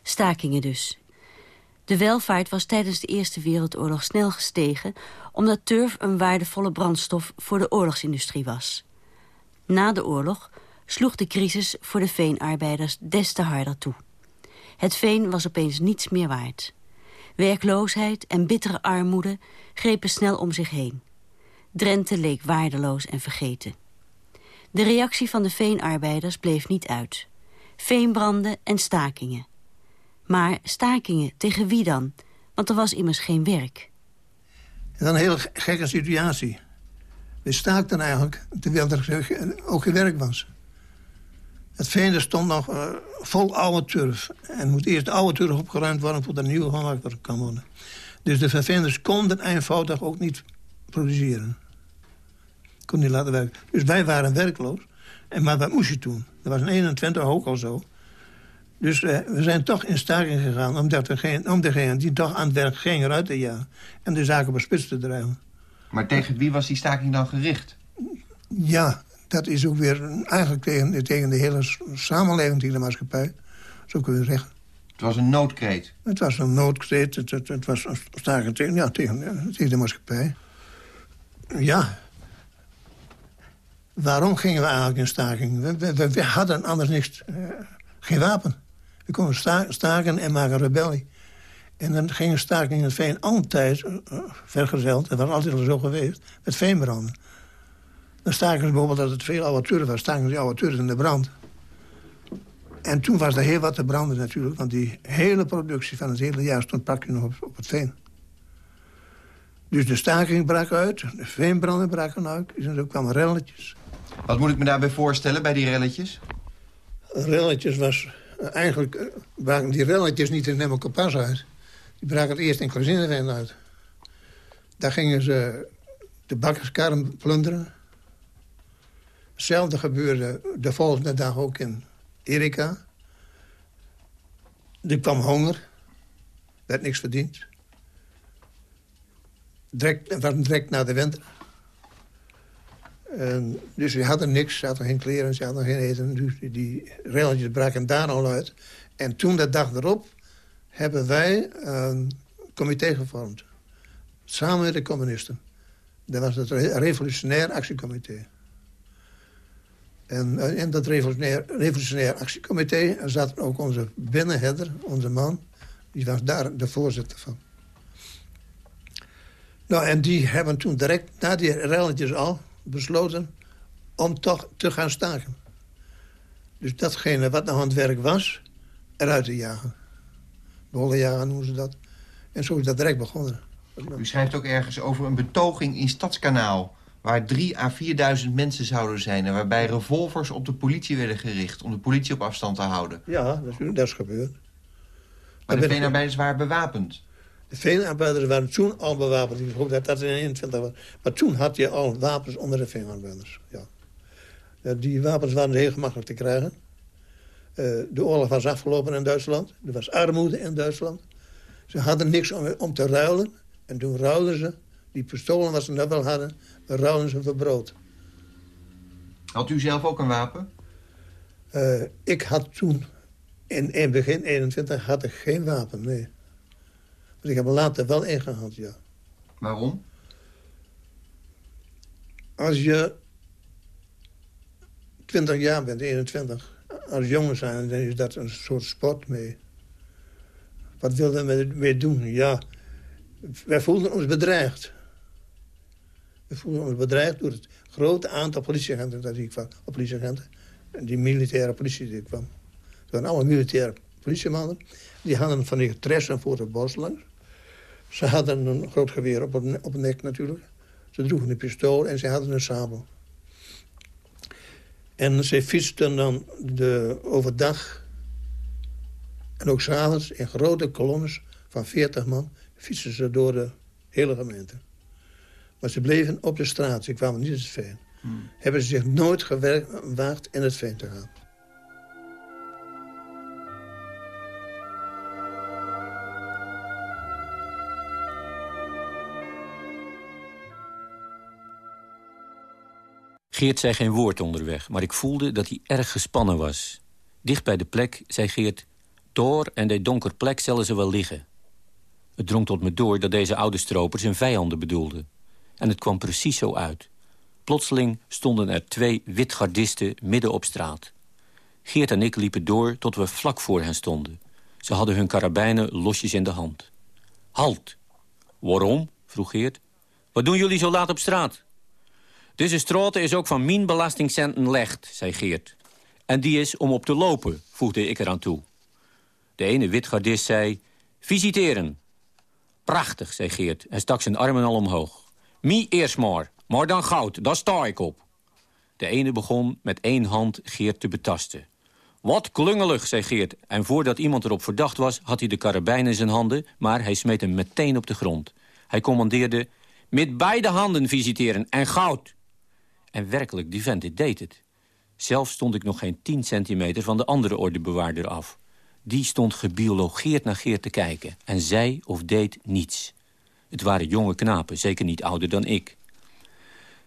Speaker 5: Stakingen dus. De welvaart was tijdens de Eerste Wereldoorlog snel gestegen... omdat turf een waardevolle brandstof voor de oorlogsindustrie was. Na de oorlog sloeg de crisis voor de veenarbeiders des te harder toe. Het veen was opeens niets meer waard. Werkloosheid en bittere armoede grepen snel om zich heen. Drenthe leek waardeloos en vergeten. De reactie van de veenarbeiders bleef niet uit. Veenbranden en stakingen. Maar stakingen, tegen wie dan? Want er was immers geen werk.
Speaker 4: En dan een hele gekke situatie. We staakten eigenlijk, terwijl er ook geen werk was. Het veen stond nog uh, vol oude turf. En moet eerst de oude turf opgeruimd worden... voordat er nieuwe gemaakt kan worden. Dus de vervinders konden eenvoudig ook niet produceren. Konden niet laten werken. Dus wij waren werkloos. En, maar wat moest je doen? Dat was in 21 ook al zo. Dus uh, we zijn toch in staking gegaan... Omdat geen, om degene die toch aan het werk gingen uit te jagen... en de zaken op spits te drijven.
Speaker 7: Maar tegen wie was die staking dan gericht?
Speaker 4: Ja, dat is ook weer eigenlijk tegen, tegen de hele samenleving, tegen de maatschappij. Zo kun je zeggen.
Speaker 7: Het was een noodkreet?
Speaker 4: Het was een noodkreet. Het, het, het was een staking tegen, ja, tegen, tegen de maatschappij. Ja. Waarom gingen we eigenlijk in staking? We, we, we hadden anders niks, uh, geen wapen. We konden staken en maken rebellie. En dan ging staking in het veen altijd uh, vergezeld. Dat was altijd al zo geweest. Met veenbranden. Dan staken ze bijvoorbeeld, dat het veel oude was... staken ze oude in de brand. En toen was er heel wat te branden natuurlijk... want die hele productie van het hele jaar stond pakje nog op, op het veen. Dus de staking brak uit, de veenbranden braken uit... en er kwamen relletjes.
Speaker 7: Wat moet ik me daarbij voorstellen, bij die relletjes?
Speaker 4: Relletjes was... Eh, eigenlijk braken die relletjes niet in kompas uit. Die braken het eerst in Klazineveen uit. Daar gingen ze de bakkerskarren plunderen. Hetzelfde gebeurde de volgende dag ook in Erika. Er kwam honger. werd niks verdiend. Direct, het was direct na de winter. En, dus ze hadden niks, ze hadden geen kleren, ze hadden geen eten. Dus die, relletjes braken daar al uit. En toen, de dag erop, hebben wij een comité gevormd. Samen met de communisten. Dat was het Revolutionair Actiecomité. En in dat Revolutionair, Revolutionair Actiecomité zat ook onze binnenherder, onze man. Die was daar de voorzitter van. Nou, en die hebben toen direct na die relletjes al besloten om toch te gaan staken. Dus datgene wat nog aan het werk was, eruit te jagen. jagen noemen ze dat. En zo is dat direct begonnen.
Speaker 7: U schrijft ook ergens over een betoging in Stadskanaal... waar drie à 4.000 mensen zouden zijn... en waarbij revolvers op de politie werden gericht... om de politie op afstand te houden.
Speaker 4: Ja, dat is, dat is gebeurd.
Speaker 7: Maar de veenarbeiders waren bewapend?
Speaker 4: De veenarbeiders waren toen al bewapend. Ik hoop dat dat in 21 was. Maar toen had je al wapens onder de veenarbeiders. Ja. Die wapens waren heel gemakkelijk te krijgen. Eh, de oorlog was afgelopen in Duitsland. Er was armoede in Duitsland. Ze hadden niks om, om te ruilen. En toen ruilden ze, die pistolen wat ze net wel hadden, ruilden ze voor brood.
Speaker 7: Had u zelf ook een wapen?
Speaker 4: Uh, ik had toen, in, in begin 21, had ik geen wapen, nee. Maar ik heb er later wel ingehaald, ja.
Speaker 7: Waarom?
Speaker 4: Als je 20 jaar bent, 21, als jongen zijn, dan is dat een soort sport mee. Wat wilden we mee doen? Ja, wij voelden ons bedreigd. We voelden ons bedreigd door het grote aantal politieagenten dat hier kwam. Politieagenten. En die militaire politie die kwam. Het waren allemaal militaire politiemannen. Die hadden van die tressen voor het bos langs. Ze hadden een groot geweer op het, op nek natuurlijk. Ze droegen een pistool en ze hadden een sabel. En ze fietsten dan de, overdag en ook s'avonds in grote kolonnes van 40 man fietsen ze door de hele gemeente. Maar ze bleven op de straat, ze kwamen niet in het veen. Hmm. Hebben ze zich nooit gewaagd in het veen te gaan.
Speaker 9: Geert zei geen woord onderweg, maar ik voelde dat hij erg gespannen was. Dicht bij de plek zei Geert... Door en de donker plek zullen ze wel liggen. Het drong tot me door dat deze oude stropers zijn vijanden bedoelden. En het kwam precies zo uit. Plotseling stonden er twee witgardisten midden op straat. Geert en ik liepen door tot we vlak voor hen stonden. Ze hadden hun karabijnen losjes in de hand. Halt! Waarom? vroeg Geert. Wat doen jullie zo laat op straat? Deze straat is ook van mijn belastingcenten legd, zei Geert. En die is om op te lopen, voegde ik eraan toe. De ene witgardist zei, visiteren. Prachtig, zei Geert en stak zijn armen al omhoog. Mie eerst maar, maar dan goud, daar sta ik op. De ene begon met één hand Geert te betasten. Wat klungelig, zei Geert. En voordat iemand erop verdacht was, had hij de karabijn in zijn handen... maar hij smeet hem meteen op de grond. Hij commandeerde... Met beide handen visiteren en goud. En werkelijk, die vent, dit deed het. Zelf stond ik nog geen tien centimeter van de andere ordebewaarder af die stond gebiologeerd naar Geert te kijken... en zei of deed niets. Het waren jonge knapen, zeker niet ouder dan ik.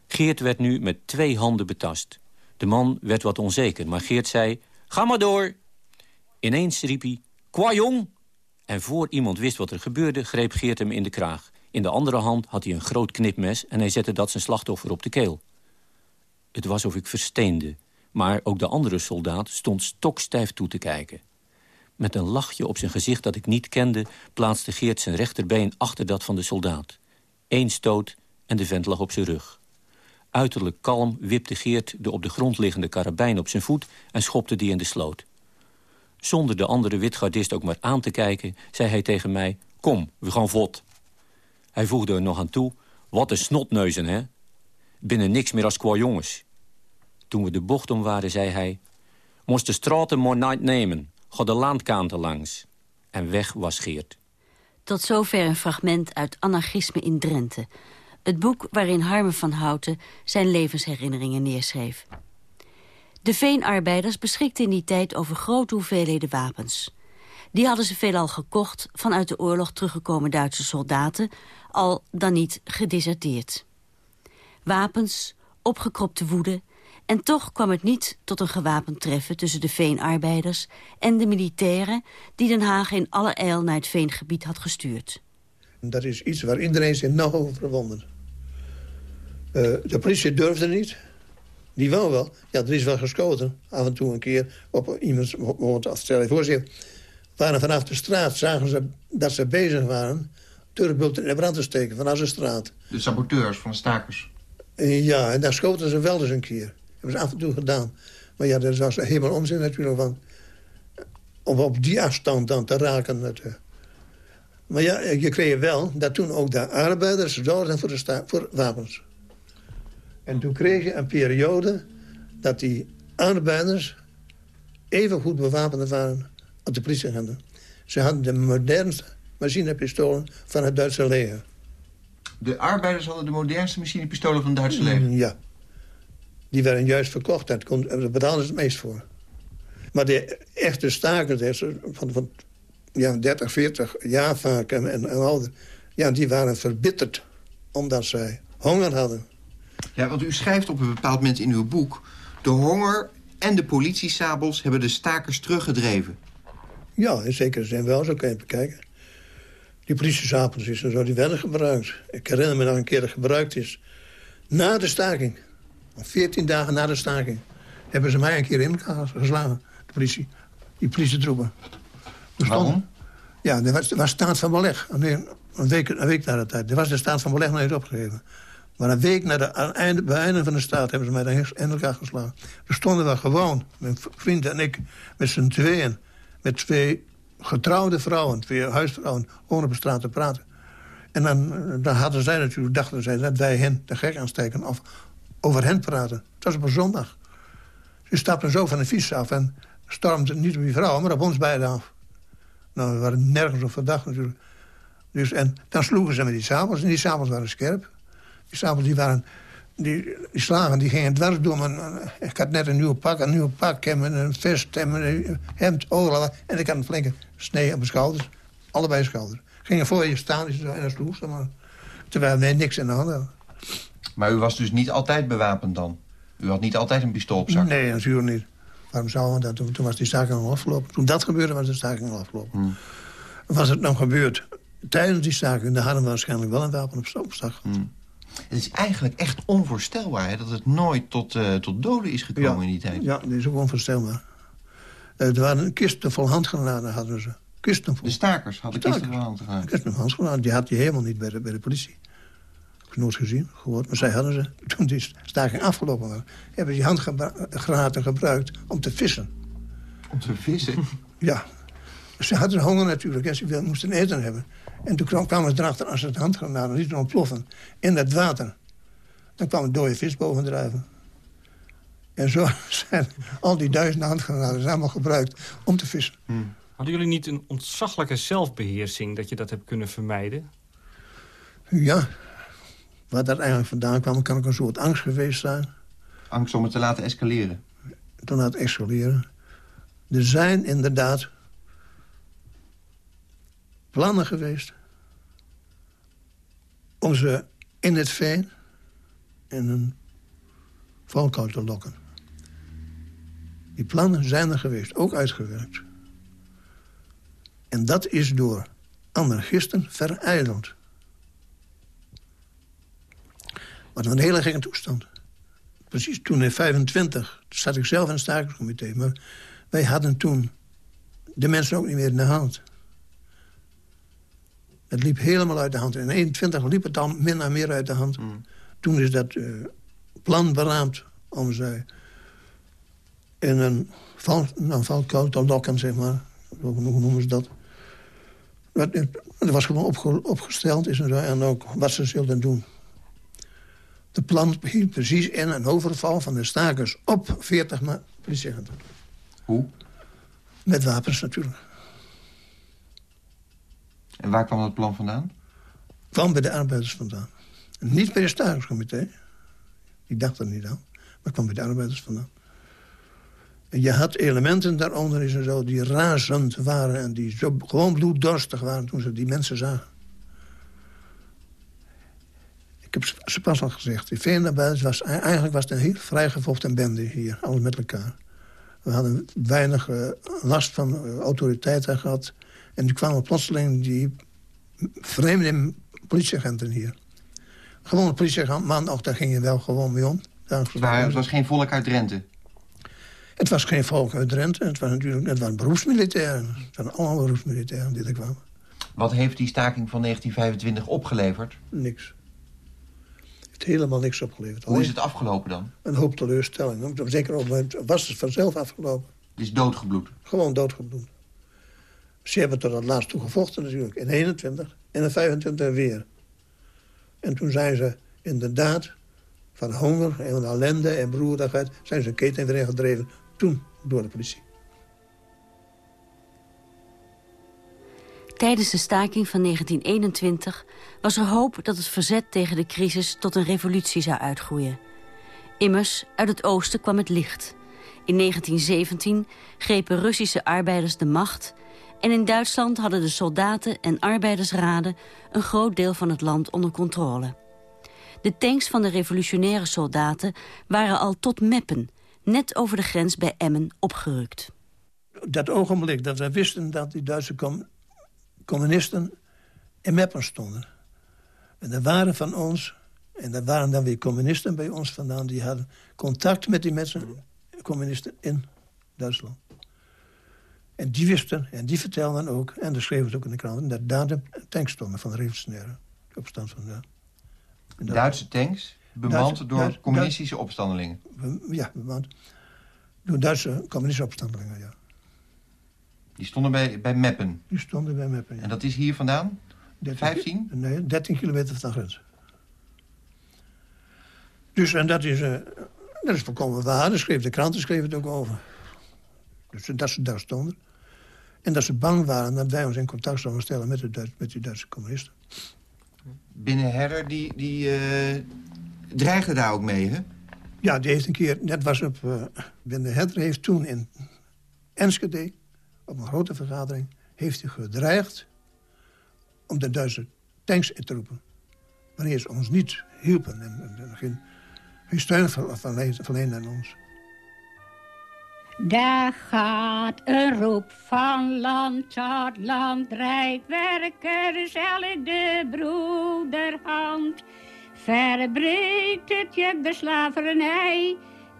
Speaker 9: Geert werd nu met twee handen betast. De man werd wat onzeker, maar Geert zei... Ga maar door. Ineens riep hij... Qua jong! En voor iemand wist wat er gebeurde, greep Geert hem in de kraag. In de andere hand had hij een groot knipmes... en hij zette dat zijn slachtoffer op de keel. Het was of ik versteende. Maar ook de andere soldaat stond stokstijf toe te kijken. Met een lachje op zijn gezicht dat ik niet kende... plaatste Geert zijn rechterbeen achter dat van de soldaat. Eén stoot en de vent lag op zijn rug. Uiterlijk kalm wipte Geert de op de grond liggende karabijn op zijn voet... en schopte die in de sloot. Zonder de andere witgardist ook maar aan te kijken, zei hij tegen mij... Kom, we gaan vlot. Hij voegde er nog aan toe... Wat een snotneuzen, hè? Binnen niks meer als kwa jongens. Toen we de bocht om waren, zei hij... Moest de straten maar nemen. Ga de landkanten langs. En weg was Geert.
Speaker 5: Tot zover een fragment uit Anarchisme in Drenthe. Het boek waarin Harmen van Houten zijn levensherinneringen neerschreef. De veenarbeiders beschikten in die tijd over grote hoeveelheden wapens. Die hadden ze veelal gekocht van uit de oorlog teruggekomen Duitse soldaten... al dan niet gedeserteerd. Wapens, opgekropte woede... en toch kwam het niet tot een gewapend treffen tussen de veenarbeiders... en de militairen die Den Haag in alle eil naar het veengebied had gestuurd.
Speaker 4: Dat is iets waar iedereen zich nog over verwondert. Uh, de politie durfde niet. Die wou wel. Ja, er is wel geschoten. Af en toe een keer op iemand woont afstellen. Voor zich waren vanaf de straat, zagen ze dat ze bezig waren... turkbulten in de brand te steken vanaf de straat.
Speaker 7: De saboteurs van de stakers?
Speaker 4: Ja, en daar schoten ze wel eens een keer. Hebben ze af en toe gedaan. Maar ja, dat was helemaal onzin natuurlijk van... om op die afstand dan te raken. Maar ja, je kreeg wel dat toen ook de arbeiders zorgden voor, de voor wapens. En toen kreeg je een periode dat die arbeiders even goed bewapend waren op de politieagenten. Ze hadden de modernste machinepistolen van het Duitse leger.
Speaker 7: De arbeiders hadden de modernste machinepistolen van het Duitse leger?
Speaker 4: Ja. Die werden juist verkocht. Daar betaalden ze het meest voor. Maar de echte stakers van, van ja, 30, 40 jaar vaak en, en ouder... Ja, die waren verbitterd omdat zij honger hadden.
Speaker 7: Ja, want u schrijft op een bepaald moment in uw boek... de honger en de politiesabels hebben de stakers teruggedreven.
Speaker 4: Ja, in zekere zin wel, zo kan je het bekijken. Die politiesabels is en zo, die werden gebruikt. Ik herinner me nog een keer dat gebruikt is. Na de staking, 14 dagen na de staking... hebben ze mij een keer in elkaar geslagen, de politie. Die politietroepen.
Speaker 7: Waarom?
Speaker 4: Ja, er was, er was staat van beleg. Een week, een week na de tijd. Er was de staat van beleg nog niet opgegeven. Maar een week na de einde, bij einde van de staat hebben ze mij dan in elkaar geslagen. We stonden we gewoon, mijn vriend en ik, met z'n tweeën... met twee getrouwde vrouwen, twee huisvrouwen, gewoon op straat te praten. En dan, dan hadden zij natuurlijk, dachten zij dat wij hen de gek aansteken... of over hen praten. Het was op een zondag. Ze stapten zo van de fiets af en stormden niet op die vrouw, maar op ons beiden af. Nou, we waren nergens op verdacht natuurlijk. Dus, en dan sloegen ze met die sabels en die sabels waren scherp. Die sabels die waren... Die, die slagen die gingen dwars door mijn... Ik had net een nieuw pak, een nieuw pak en een vest en een hemd, overal. En ik had een flinke snee op mijn schouders. Allebei schouders. Gingen voor je staan en dan sloeg maar. Terwijl wij niks in de hand hadden.
Speaker 7: Maar u was dus niet altijd bewapend dan? U had niet altijd een pistool op zak?
Speaker 4: Nee, natuurlijk niet. Waarom zou dat? Toen, toen was die staking al afgelopen. Toen dat gebeurde, was de staking al afgelopen. Hmm. Was het nou gebeurd tijdens die staking... dan hadden we waarschijnlijk wel een wapen op, op hmm.
Speaker 7: Het is eigenlijk echt onvoorstelbaar hè, dat het nooit tot, uh, tot doden is gekomen in die tijd.
Speaker 4: Ja, dat is ook onvoorstelbaar. Uh, er waren kisten vol handgranaten hadden ze. Kisten vol.
Speaker 7: De stakers hadden kisten vol handgranaten?
Speaker 4: Kisten vol handgranaten, die had je helemaal niet bij de, bij de politie. Ik heb nooit gezien, gehoord, maar zij hadden ze. Toen die staking afgelopen was, hebben die handgranaten gebruikt om te vissen.
Speaker 7: Om te vissen?
Speaker 4: Ja. Ze hadden honger natuurlijk en ze moesten eten hebben. En toen kwamen ze erachter, als ze het handgranaten lieten ontploffen in dat water... dan kwam een dode vis bovendrijven. En zo zijn al die duizenden handgranaten allemaal gebruikt om te vissen. Hmm.
Speaker 6: Hadden jullie niet een ontzaglijke zelfbeheersing dat je dat hebt kunnen vermijden?
Speaker 4: Ja, waar dat eigenlijk vandaan kwam, kan ook een soort angst geweest zijn.
Speaker 7: Angst om het te laten escaleren?
Speaker 4: Te laten escaleren. Er zijn inderdaad plannen geweest... om ze in het veen in een valkuil te lokken. Die plannen zijn er geweest, ook uitgewerkt. En dat is door anarchisten verijdeld. Wat een hele gekke toestand. Precies toen in 25 zat ik zelf in het stakingscomité. Maar wij hadden toen de mensen ook niet meer in de hand. Het liep helemaal uit de hand. In 21 liep het dan min en meer uit de hand. Mm. Toen is dat uh, plan beraamd om ze in een, val, een valkuil te lokken, zeg maar. Hoe noemen ze dat? Het was gewoon opgesteld is en, zo, en ook wat ze zullen doen. De plan hield precies in een overval van de stakers op 40 politieagenten.
Speaker 7: Hoe?
Speaker 4: Met wapens natuurlijk.
Speaker 7: En waar kwam dat plan vandaan?
Speaker 4: Kwam bij de arbeiders vandaan. Niet bij de stakingscomité. Ik dacht er niet aan. Maar kwam bij de arbeiders vandaan. En je had elementen daaronder en zo die razend waren... en die zo gewoon bloeddorstig waren toen ze die mensen zagen. Ik heb ze pas al gezegd. Die Veenabuis was eigenlijk was het een heel vrijgevochten bende hier. Alles met elkaar. We hadden weinig uh, last van uh, autoriteiten gehad. En die kwamen plotseling die vreemde politieagenten hier. Gewoon politieagent, man, ook daar ging je wel gewoon mee om.
Speaker 7: Maar het was geen volk uit Drenthe?
Speaker 4: Het was geen volk uit Drenthe. Het, was natuurlijk, het waren beroepsmilitairen. Het waren allemaal beroepsmilitairen die er kwamen.
Speaker 7: Wat heeft die staking van 1925 opgeleverd?
Speaker 4: Niks. Het heeft helemaal niks opgeleverd.
Speaker 7: Hoe is het afgelopen dan?
Speaker 4: Een hoop teleurstelling. Zeker op was het vanzelf afgelopen.
Speaker 7: Het is doodgebloed?
Speaker 4: Gewoon doodgebloed. Ze hebben tot het laatst toe gevochten natuurlijk. In 21 en in 25 weer. En toen zijn ze inderdaad van honger en ellende en broerdigheid... zijn ze een keten erin gedreven, toen door de politie.
Speaker 5: Tijdens de staking van 1921 was er hoop dat het verzet tegen de crisis tot een revolutie zou uitgroeien. Immers, uit het oosten kwam het licht. In 1917 grepen Russische arbeiders de macht... en in Duitsland hadden de soldaten en arbeidersraden... een groot deel van het land onder controle. De tanks van de revolutionaire soldaten waren al tot Meppen... net over de grens bij Emmen opgerukt.
Speaker 4: Dat ogenblik dat wij wisten dat die Duitse communisten in Meppen stonden. En er waren van ons, en er waren dan weer communisten bij ons vandaan... die hadden contact met die mensen, communisten in Duitsland. En die wisten, en die vertelden ook, en dat schreven het ook in de kranten... dat daar de tanks stonden van de revolutionaire opstand van de...
Speaker 7: Duitse tanks, bemand door communistische opstandelingen?
Speaker 4: Ja, bemand door Duitse communistische opstandelingen, ja.
Speaker 7: Die stonden bij, bij Meppen?
Speaker 4: Die stonden bij Meppen, ja.
Speaker 7: En dat is hier vandaan? 15?
Speaker 4: Nee, 13 kilometer van de grens. Dus en dat is, uh, dat is volkomen waar. Schreef de kranten schreven het ook over. Dus dat ze daar stonden. En dat ze bang waren dat wij ons in contact zouden stellen met, de Duits, met die Duitse communisten.
Speaker 7: Binnen Herder, die, die uh, dreigde daar ook mee, hè?
Speaker 4: Ja, die heeft een keer, net was op... Uh, Binnen Herder heeft toen in Enschede, op een grote vergadering... heeft hij gedreigd om de Duitse tanks in te roepen. Wanneer ze ons niet hielpen en, en geen, geen steun verleenden aan ons.
Speaker 8: Daar gaat een roep van land tot land, rijkwerkers, elk de broederhand. Verbreekt het je de slavernij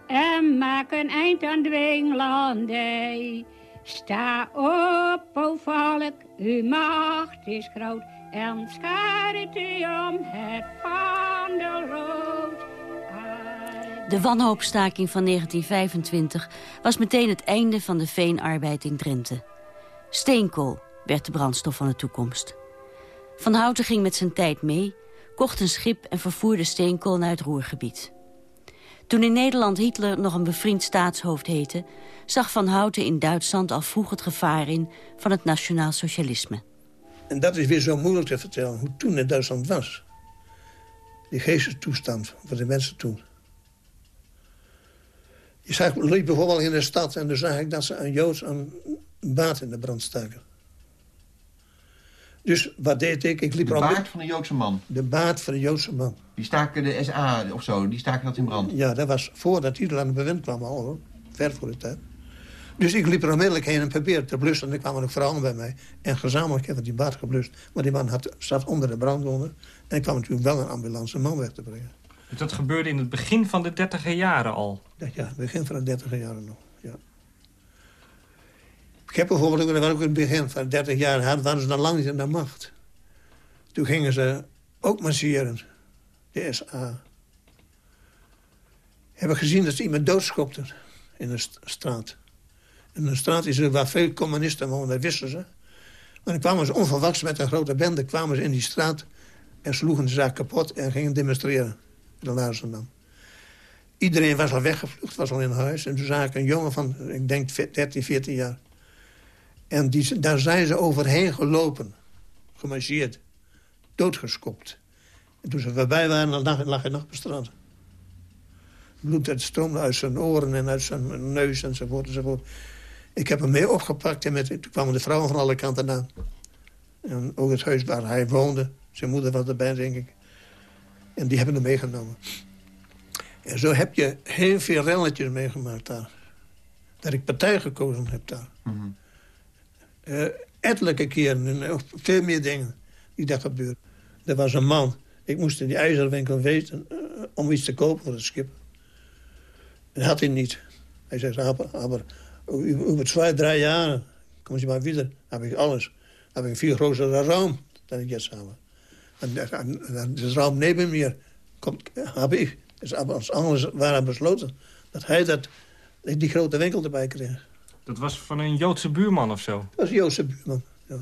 Speaker 8: en maak een eind aan dwinglandij. Sta op, o volk, uw macht is groot en schaart u om het vaandelrood.
Speaker 5: De wanhoopstaking van 1925 was meteen het einde van de veenarbeid in Drenthe. Steenkool werd de brandstof van de toekomst. Van Houten ging met zijn tijd mee, kocht een schip en vervoerde steenkool naar het Roergebied. Toen in Nederland Hitler nog een bevriend staatshoofd heette... zag Van Houten in Duitsland al vroeg het gevaar in van het nationaal socialisme.
Speaker 4: En dat is weer zo moeilijk te vertellen, hoe toen in Duitsland was. Die geestestoestand van de mensen toen. Je zag, liep bijvoorbeeld in de stad en dan zag ik dat ze een Joods een baard in de brand staken. Dus wat deed ik? ik liep
Speaker 7: de baard van de Joodse man?
Speaker 4: De baard van de Joodse man.
Speaker 7: Die staken de SA of zo, die staken dat in brand?
Speaker 4: Ja, dat was voordat Hitler aan het bewind kwam al, hoor. Ver voor de tijd. Dus ik liep er onmiddellijk heen en probeerde te blussen. En er kwamen ook vrouwen bij mij. En gezamenlijk hebben die baard geblust. Maar die man had, zat onder de brand onder. En ik kwam natuurlijk wel een ambulance een man weg te brengen.
Speaker 6: Dus dat gebeurde in het begin van de dertiger jaren al?
Speaker 4: Ja, begin van de dertiger jaren nog, ja. Ik heb bijvoorbeeld ook, ook in het begin van de dertig jaar... Hadden, waren ze dan lang niet in de macht. Toen gingen ze ook marcheren, de SA. hebben gezien dat ze iemand doodschopte in een straat. In een straat is er waar veel communisten wonen, dat wisten ze. Maar dan kwamen ze onverwachts met een grote bende... kwamen ze in die straat en sloegen de zaak kapot... en gingen demonstreren in dan. Iedereen was al weggevlucht, was al in huis. En toen zag ik een jongen van, ik denk 13, 14 jaar. En die, daar zijn ze overheen gelopen. Gemarcheerd. Doodgeskopt. En toen ze voorbij waren, lag, lag hij nog op straat. Bloed dat stroomde uit zijn oren en uit zijn neus enzovoort enzovoort. Ik heb hem mee opgepakt en met, toen kwamen de vrouwen van alle kanten aan. En ook het huis waar hij woonde. Zijn moeder was erbij, denk ik. En die hebben hem meegenomen. En zo heb je heel veel relletjes meegemaakt daar. Dat ik partij gekozen heb daar. Mm ettelijke keren, veel meer dingen die daar gebeuren. Er was een man, ik moest in die ijzerwinkel weten... Uh, om iets te kopen voor het schip. Dat had hij niet. Hij zei, maar over twee, drie jaar... kom je maar weer, heb ik alles. heb ik veel grotere raam dan ik jetzt. En, en, de raam neben mir komt, heb ik. Dus als alles waren besloten dat hij dat, die grote winkel erbij kreeg.
Speaker 6: Dat was van een Joodse buurman of zo? Dat
Speaker 4: was een Joodse buurman, ja.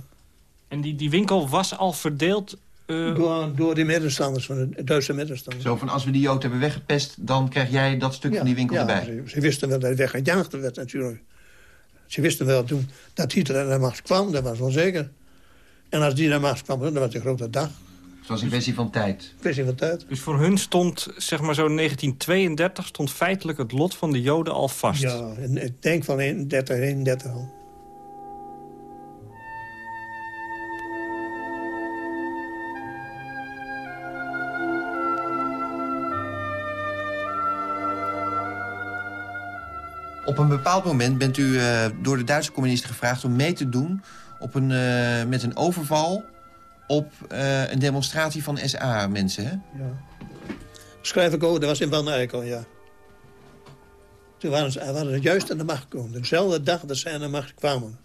Speaker 6: En die, die winkel was al verdeeld...
Speaker 4: Uh... Door, door die middenstanders, van de Duitse middenstanders.
Speaker 7: Zo van, als we die Jood hebben weggepest... dan krijg jij dat stuk van die winkel
Speaker 4: ja,
Speaker 7: erbij?
Speaker 4: Ze, ze wisten wel dat hij weggejaagd werd natuurlijk. Ze wisten wel toen dat Hitler naar de macht kwam, dat was wel zeker. En als die naar de macht kwam, dan was een grote dag.
Speaker 7: Het was een kwestie van tijd.
Speaker 4: kwestie van tijd.
Speaker 6: Dus voor hun stond, zeg maar zo 1932... stond feitelijk het lot van de Joden al vast?
Speaker 4: Ja, ik denk van 31, 31 al.
Speaker 7: Op een bepaald moment bent u uh, door de Duitse communisten gevraagd om mee te doen op een, uh, met een overval op uh, een demonstratie van SA-mensen, hè?
Speaker 4: Ja. Schrijf ik ook, dat was in Van Eikel, ja. Toen waren ze, juist aan de macht gekomen. Dezelfde dag dat zij aan de macht kwamen.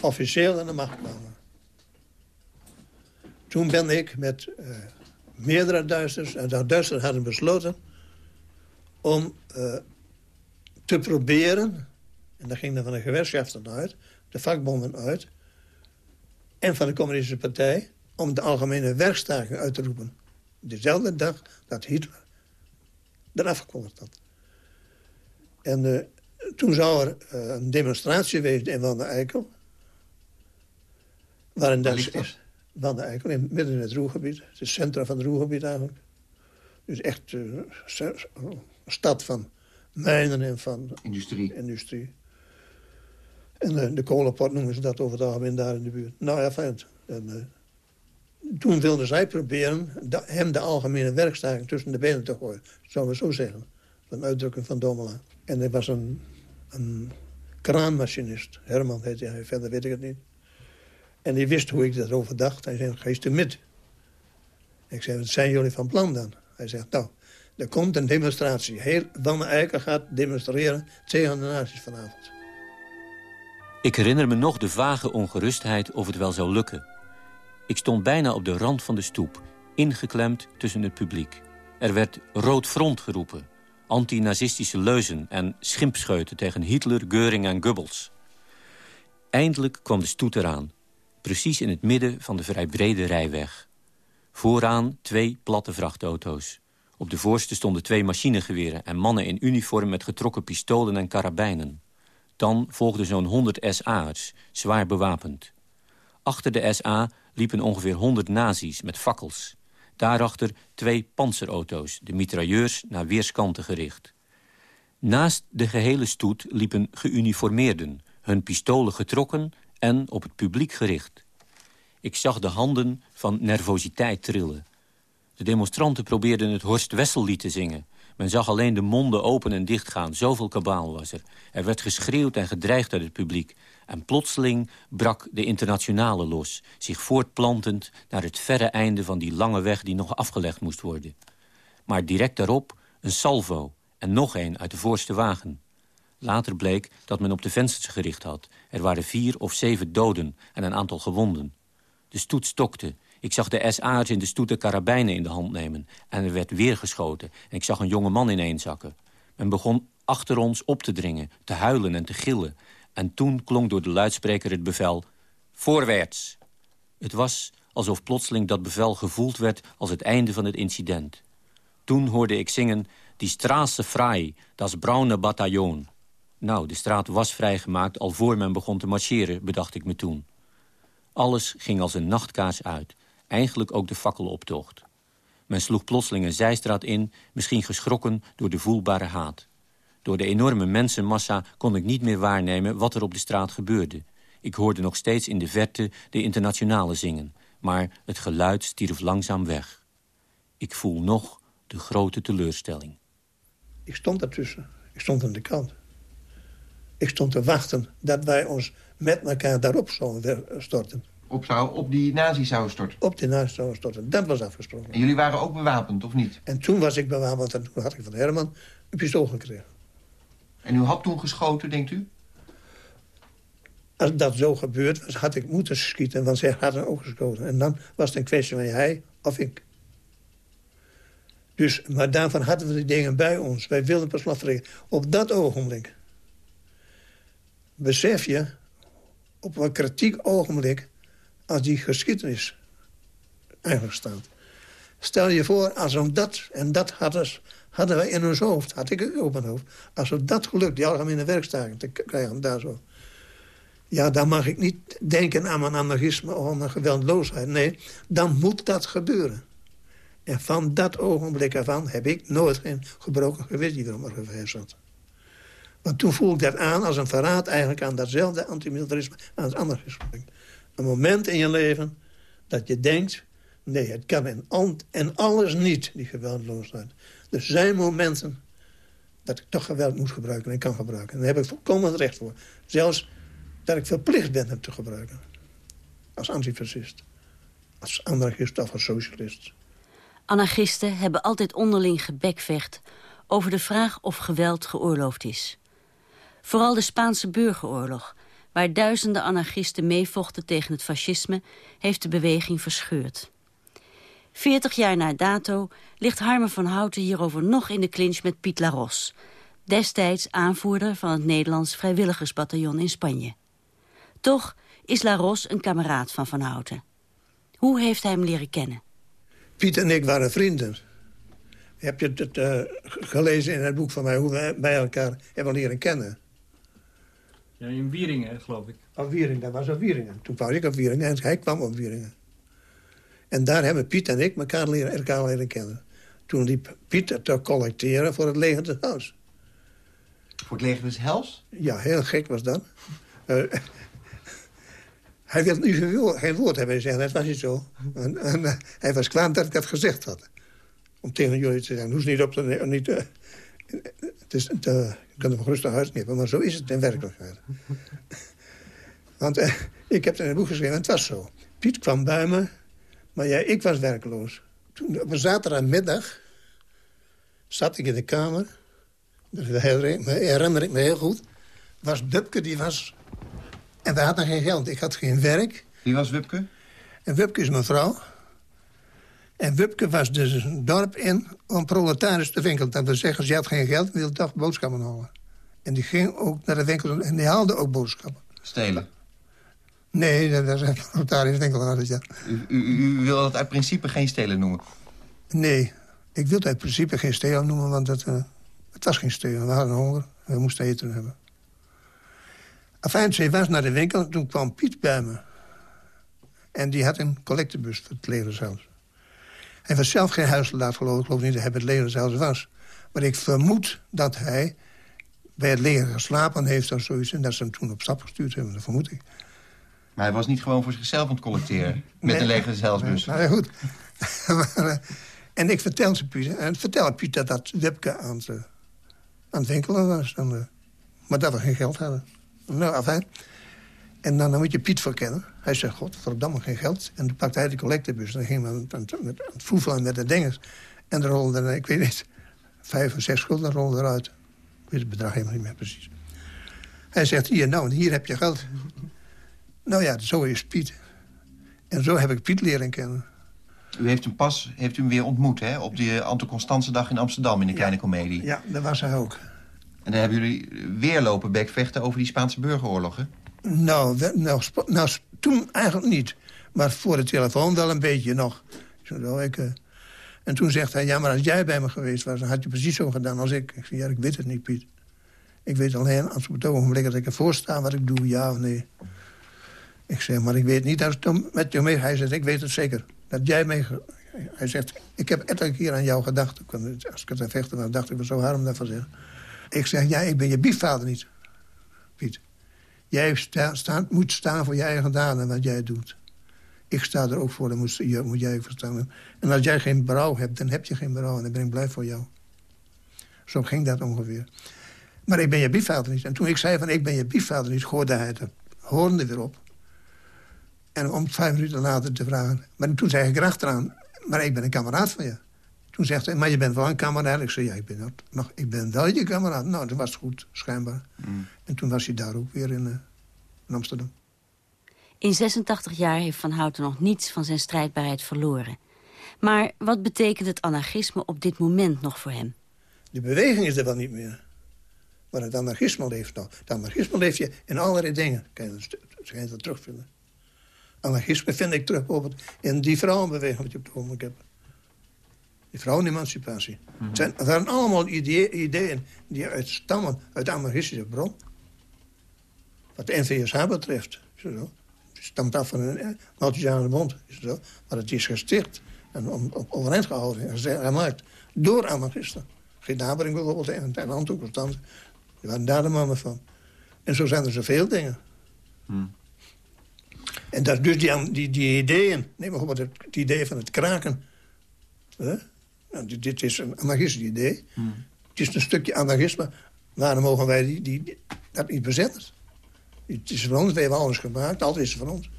Speaker 4: Officieel aan de macht kwamen. Toen ben ik met uh, meerdere Duitsers... en de Duitsers hadden besloten om te proberen... en dat ging dan van de gewerkschaften uit, de vakbonden uit... en van de communistische partij om de algemene werkstaking uit te roepen. Dezelfde dag dat Hitler eraf gekondigd had. En uh, toen zou er uh, een demonstratie geweest in Van der Eikel. Waarin dat is. Van der Eikel, in, midden in het Roergebied. Het is centrum van het Roergebied eigenlijk. Dus echt uh, een stad van mijnen en van...
Speaker 7: Industrie.
Speaker 4: Industrie. En de, de kolenport noemen ze dat over het algemeen daar in de buurt. Nou ja, fijn. En, toen wilden zij proberen hem de algemene werkstaking tussen de benen te gooien. Zullen we zo zeggen. Een uitdrukking van Domela. En er was een, een kraanmachinist. Herman heette hij, verder weet ik het niet. En die wist hoe ik daarover dacht. Hij zei, geest u met. Ik zei, wat zijn jullie van plan dan? Hij zegt, nou, er komt een demonstratie. Heel Van Eiken gaat demonstreren tegen de nazi's vanavond.
Speaker 9: Ik herinner me nog de vage ongerustheid of het wel zou lukken. Ik stond bijna op de rand van de stoep, ingeklemd tussen het publiek. Er werd rood front geroepen, antinazistische leuzen en schimpscheuten tegen Hitler, Geuring en Goebbels. Eindelijk kwam de stoet eraan, precies in het midden van de vrij brede rijweg. Vooraan twee platte vrachtauto's. Op de voorste stonden twee machinegeweren en mannen in uniform met getrokken pistolen en karabijnen. Dan volgden zo'n honderd SA'ers, zwaar bewapend. Achter de SA liepen ongeveer 100 nazi's met fakkels. Daarachter twee panzerauto's, de mitrailleurs naar weerskanten gericht. Naast de gehele stoet liepen geuniformeerden, hun pistolen getrokken en op het publiek gericht. Ik zag de handen van nervositeit trillen. De demonstranten probeerden het Horst Wessellied te zingen. Men zag alleen de monden open en dicht gaan. Zoveel kabaal was er. Er werd geschreeuwd en gedreigd uit het publiek. En plotseling brak de internationale los, zich voortplantend naar het verre einde van die lange weg die nog afgelegd moest worden. Maar direct daarop een salvo en nog een uit de voorste wagen. Later bleek dat men op de vensters gericht had. Er waren vier of zeven doden en een aantal gewonden. De stoet stokte. Ik zag de SA'ers in de stoet de karabijnen in de hand nemen. En er werd weer geschoten. En ik zag een jonge man ineenzakken. en begon achter ons op te dringen, te huilen en te gillen. En toen klonk door de luidspreker het bevel... Voorwaarts! Het was alsof plotseling dat bevel gevoeld werd als het einde van het incident. Toen hoorde ik zingen... Die Straße frei, das braune Bataillon. Nou, de straat was vrijgemaakt al voor men begon te marcheren, bedacht ik me toen. Alles ging als een nachtkaars uit. Eigenlijk ook de fakkeloptocht. Men sloeg plotseling een zijstraat in, misschien geschrokken door de voelbare haat. Door de enorme mensenmassa kon ik niet meer waarnemen wat er op de straat gebeurde. Ik hoorde nog steeds in de verte de internationale zingen. Maar het geluid stierf langzaam weg. Ik voel nog de grote teleurstelling.
Speaker 4: Ik stond ertussen. Ik stond aan de kant. Ik stond te wachten dat wij ons met elkaar daarop zouden storten.
Speaker 7: Op, zou, op die nazi zouden storten?
Speaker 4: Op die nazi zouden storten. Dat was afgesproken.
Speaker 7: En jullie waren ook bewapend, of niet?
Speaker 4: En toen was ik bewapend en toen had ik van Herman een pistool gekregen.
Speaker 7: En u had toen geschoten, denkt u?
Speaker 4: Als dat zo gebeurd was, had ik moeten schieten, want zij hadden ook geschoten. En dan was het een kwestie van hij of ik. Dus, maar daarvan hadden we die dingen bij ons. Wij wilden pas Op dat ogenblik besef je op een kritiek ogenblik als die geschiedenis eigenlijk staat. Stel je voor, als we dat en dat hadden, hadden wij in ons hoofd, had ik ook op mijn hoofd, als we dat gelukt, die algemene werkstaken te krijgen, daar zo. Ja, dan mag ik niet denken aan mijn anarchisme of aan geweldloosheid. Nee, dan moet dat gebeuren. En van dat ogenblik af heb ik nooit geen gebroken gewist die er mijn zat. Want toen voelde ik dat aan als een verraad eigenlijk aan datzelfde antimilitarisme, aan het anarchisme. Een moment in je leven dat je denkt... nee, het kan en, en alles niet, die geweldloosheid. Er zijn momenten dat ik toch geweld moet gebruiken en kan gebruiken. En daar heb ik volkomen recht voor. Zelfs dat ik verplicht ben hem te gebruiken. Als antifascist. Als anarchist of als socialist.
Speaker 5: Anarchisten hebben altijd onderling gebekvecht... over de vraag of geweld geoorloofd is. Vooral de Spaanse burgeroorlog... waar duizenden anarchisten meevochten tegen het fascisme... heeft de beweging verscheurd. Veertig jaar na dato ligt Harmen van Houten hierover nog in de clinch met Piet Laros... destijds aanvoerder van het Nederlands vrijwilligersbataljon in Spanje. Toch is Laros een kameraad van Van Houten. Hoe heeft hij hem leren kennen?
Speaker 4: Piet en ik waren vrienden. Heb je het uh, gelezen in het boek van mij... hoe we bij elkaar hebben leren kennen?
Speaker 6: Ja, in Wieringen, geloof ik.
Speaker 4: Op Wieringen, dat was op Wieringen. Toen kwam ik op Wieringen en hij kwam op Wieringen. En daar hebben Piet en ik elkaar leren, elkaar leren kennen. Toen liep Piet te collecteren voor het leger des Huis.
Speaker 7: Voor het leger des Hels?
Speaker 4: Ja, heel gek was dat. Uh, hij wilde nu geen woord hebben zeggen, dat was niet zo. En, en uh, hij was kwaad dat ik dat gezegd had. Om tegen jullie te zeggen, hoes niet op te... Niet, uh, het is, te, je kunt hem gerust naar huis knippen, maar zo is het in werkelijkheid. Want ik heb het in het boek geschreven en het was zo. Piet kwam bij me, maar ja, ik was werkloos. Toen, op een zaterdagmiddag zat ik in de kamer. Dat herinner ik me heel goed. Was Dupke, die was en we hadden geen geld. Ik had geen werk.
Speaker 7: Wie was Wupke?
Speaker 4: En Wupke is mijn vrouw. En Wupke was dus een dorp in om proletarisch te winkelen. Dat wil zeggen, ze had geen geld, wilde toch boodschappen halen. En die ging ook naar de winkel en die haalde ook boodschappen.
Speaker 7: Stelen?
Speaker 4: Nee, dat was een proletarisch winkel. Ja.
Speaker 7: U, u, u, wil dat uit principe geen stelen noemen?
Speaker 4: Nee, ik wil het uit principe geen stelen noemen, want het, uh, het was geen stelen. We hadden honger, we moesten eten hebben. Enfin, ze was naar de winkel toen kwam Piet bij me. En die had een collectebus voor het leger zelfs. Hij was zelf geen huissoldaat, geloof ik. geloof niet dat hij bij het leger zelfs was. Maar ik vermoed dat hij bij het leger geslapen heeft of zoiets... en dat ze hem toen op stap gestuurd hebben, dat vermoed ik.
Speaker 7: Maar hij was niet gewoon voor zichzelf aan het collecteren... met een leger zelfbus.
Speaker 4: Nee, goed. Eh, en ik vertel ze Piet, en vertel Piet dat dat Wipke aan het, aan het winkelen was. En, maar dat we geen geld hadden. Nou, afijn. En dan, dan moet je Piet verkennen. Hij zegt, god, verdamme geen geld. En toen pakte hij de collectebus. En dan ging met, met, het voefelen met de dinges. En er rolde, ik weet niet, vijf of zes gulden rolden eruit. Ik weet het bedrag helemaal niet meer precies. Hij zegt, hier, nou, hier heb je geld. Nou ja, zo is Piet. En zo heb ik Piet leren kennen.
Speaker 7: U heeft hem pas heeft u hem weer ontmoet, hè? Op die Anton Constance dag in Amsterdam in de Kleine Comedie.
Speaker 4: Ja, daar was hij ook.
Speaker 7: En dan hebben jullie weer lopen bekvechten over die Spaanse burgeroorlogen?
Speaker 4: Nou, nou, nou, toen eigenlijk niet. Maar voor de telefoon wel een beetje nog. Zo, ik, uh, en toen zegt hij, ja, maar als jij bij me geweest was... dan had je precies zo gedaan als ik. Ik zei, ja, ik weet het niet, Piet. Ik weet alleen als op het ogenblik dat ik ervoor sta wat ik doe, ja of nee. Ik zeg, maar ik weet niet dat het met je mee... Hij zegt, ik weet het zeker. Dat jij mee... Hij zegt, ik heb elke keer aan jou gedacht. Als ik het aan vechten was, dacht ik, zo dat van zeggen. Ik zeg, ja, ik ben je biefvader niet, Piet. Jij moet staan voor je eigen daden wat jij doet. Ik sta er ook voor, dan moet, je, moet jij verstaan. En als jij geen berouw hebt, dan heb je geen berouw. En dan ben ik blij voor jou. Zo ging dat ongeveer. Maar ik ben je biefvader niet. En toen ik zei van ik ben je biefvader niet, hoorde hij het hoorde weer op. En om vijf minuten later te vragen. Maar toen zei ik erachteraan, maar ik ben een kameraad van je. Toen zegt hij, maar je bent wel een kameraad. Ik zei, ja, ik ben, nog, ik ben wel je kameraad. Nou, dat was goed, schijnbaar. Mm. En toen was hij daar ook weer in, uh, in Amsterdam.
Speaker 5: In 86 jaar heeft Van Houten nog niets van zijn strijdbaarheid verloren. Maar wat betekent het anarchisme op dit moment nog voor hem?
Speaker 4: De beweging is er wel niet meer. Maar het anarchisme leeft nog. Het anarchisme leeft je in allerlei dingen. Kan je dat, kan je dat terugvinden. Anarchisme vind ik terug bijvoorbeeld in die vrouwenbeweging... wat je op het ogenblik hebt. Die vrouwenemancipatie. Mm het, zijn, zijn allemaal ideeën die uitstammen uit de anarchistische bron. Wat de NVSH betreft. Zo stamt af van een Malthusiaanse bond. Is zo. Maar het is gesticht en op, overeind gehouden en gemaakt door anarchisten. Geen Nabering bijvoorbeeld en, en Antwoordbestand. Die waren daar de mannen van. En zo zijn er zoveel dingen. Hmm. En dat, dus die, die, die ideeën, neem bijvoorbeeld het, idee van het kraken. Hè? Nou, dit, dit, is een anarchistisch idee. Hmm. Het is een stukje anarchisme. Waarom mogen wij die, die, dat niet bezetten? Het is van ons, we hebben alles gemaakt, altijd is het van ons.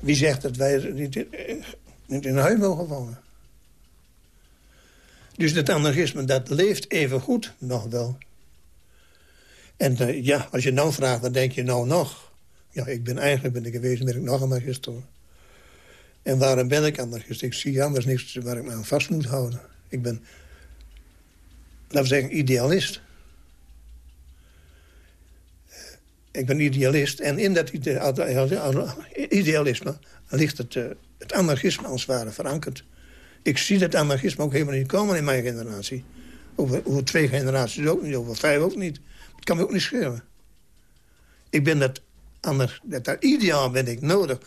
Speaker 4: Wie zegt dat wij niet in, niet in huis mogen wonen? Dus het anarchisme, dat leeft even goed nog wel. En uh, ja, als je nou vraagt, wat denk je nou nog? Ja, ik ben eigenlijk ben ik geweest, ben ik nog anarchist hoor. En waarom ben ik anarchist? Ik zie anders niks waar ik me aan vast moet houden. Ik ben, laten we zeggen, idealist. Ik ben idealist. En in dat idealisme ligt het, uh, het anarchisme als het ware verankerd. Ik zie dat anarchisme ook helemaal niet komen in mijn generatie. Over, over twee generaties ook niet, over vijf ook niet. Dat kan me ook niet schelen. Ik ben dat, anders, dat, dat ideaal ben ik nodig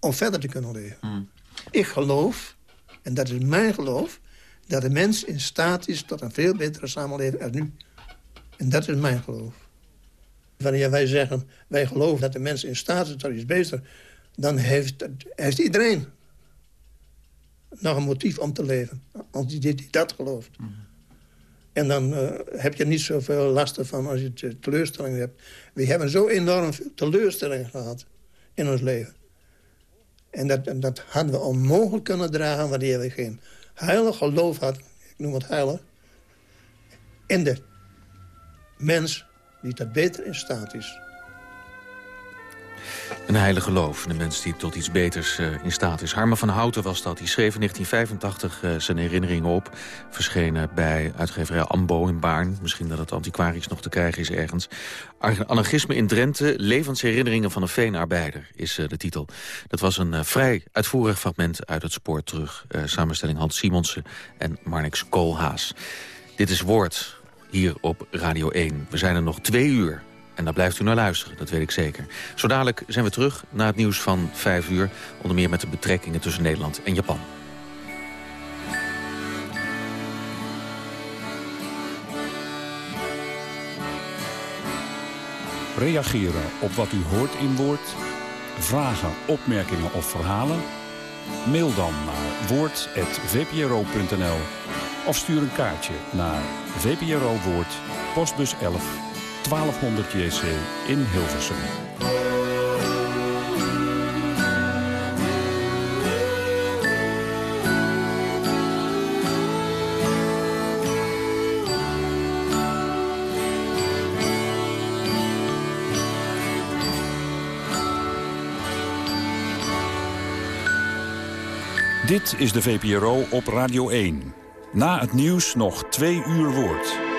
Speaker 4: om verder te kunnen leven. Hmm. Ik geloof, en dat is mijn geloof... dat de mens in staat is tot een veel betere samenleving als nu. En dat is mijn geloof. Wanneer wij zeggen, wij geloven dat de mens in staat is tot iets beter... dan heeft, heeft iedereen nog een motief om te leven. Als die, die dat gelooft. Mhm. En dan uh, heb je niet zoveel lasten van als je teleurstellingen hebt. We hebben zo enorm veel teleurstellingen gehad in ons leven. En dat, dat hadden we onmogelijk kunnen dragen wanneer we geen heilig geloof hadden. Ik noem het heilig. In de mens die dat beter in staat is.
Speaker 3: Een heilige geloof, een mens die tot iets beters uh, in staat is. Harmen van Houten was dat. Die schreef in 1985 uh, eh, zijn herinneringen op. Verschenen bij uitgeverij Ambo in Baarn. Misschien dat het antiquarisch nog te krijgen is ergens. Anarchisme in Drenthe, levensherinneringen van een veenarbeider is uh, de titel. Dat was een vrij uitvoerig fragment uit het spoor terug. samenstelling Hans Simonsen en Marnix Koolhaas. Dit is Woord, hier op Radio 1. We zijn er nog twee uur. En daar blijft u naar luisteren, dat weet ik zeker. Zo dadelijk zijn we terug na het nieuws van 5 uur. Onder meer met de betrekkingen tussen Nederland en Japan.
Speaker 10: Reageren op wat u hoort in woord. Vragen, opmerkingen of verhalen. Mail dan naar woord.vpro.nl of stuur een kaartje naar VPRO Woord, postbus 11 1200 JC in Hilversum. Dit is de VPRO op Radio 1. Na het nieuws nog twee uur woord.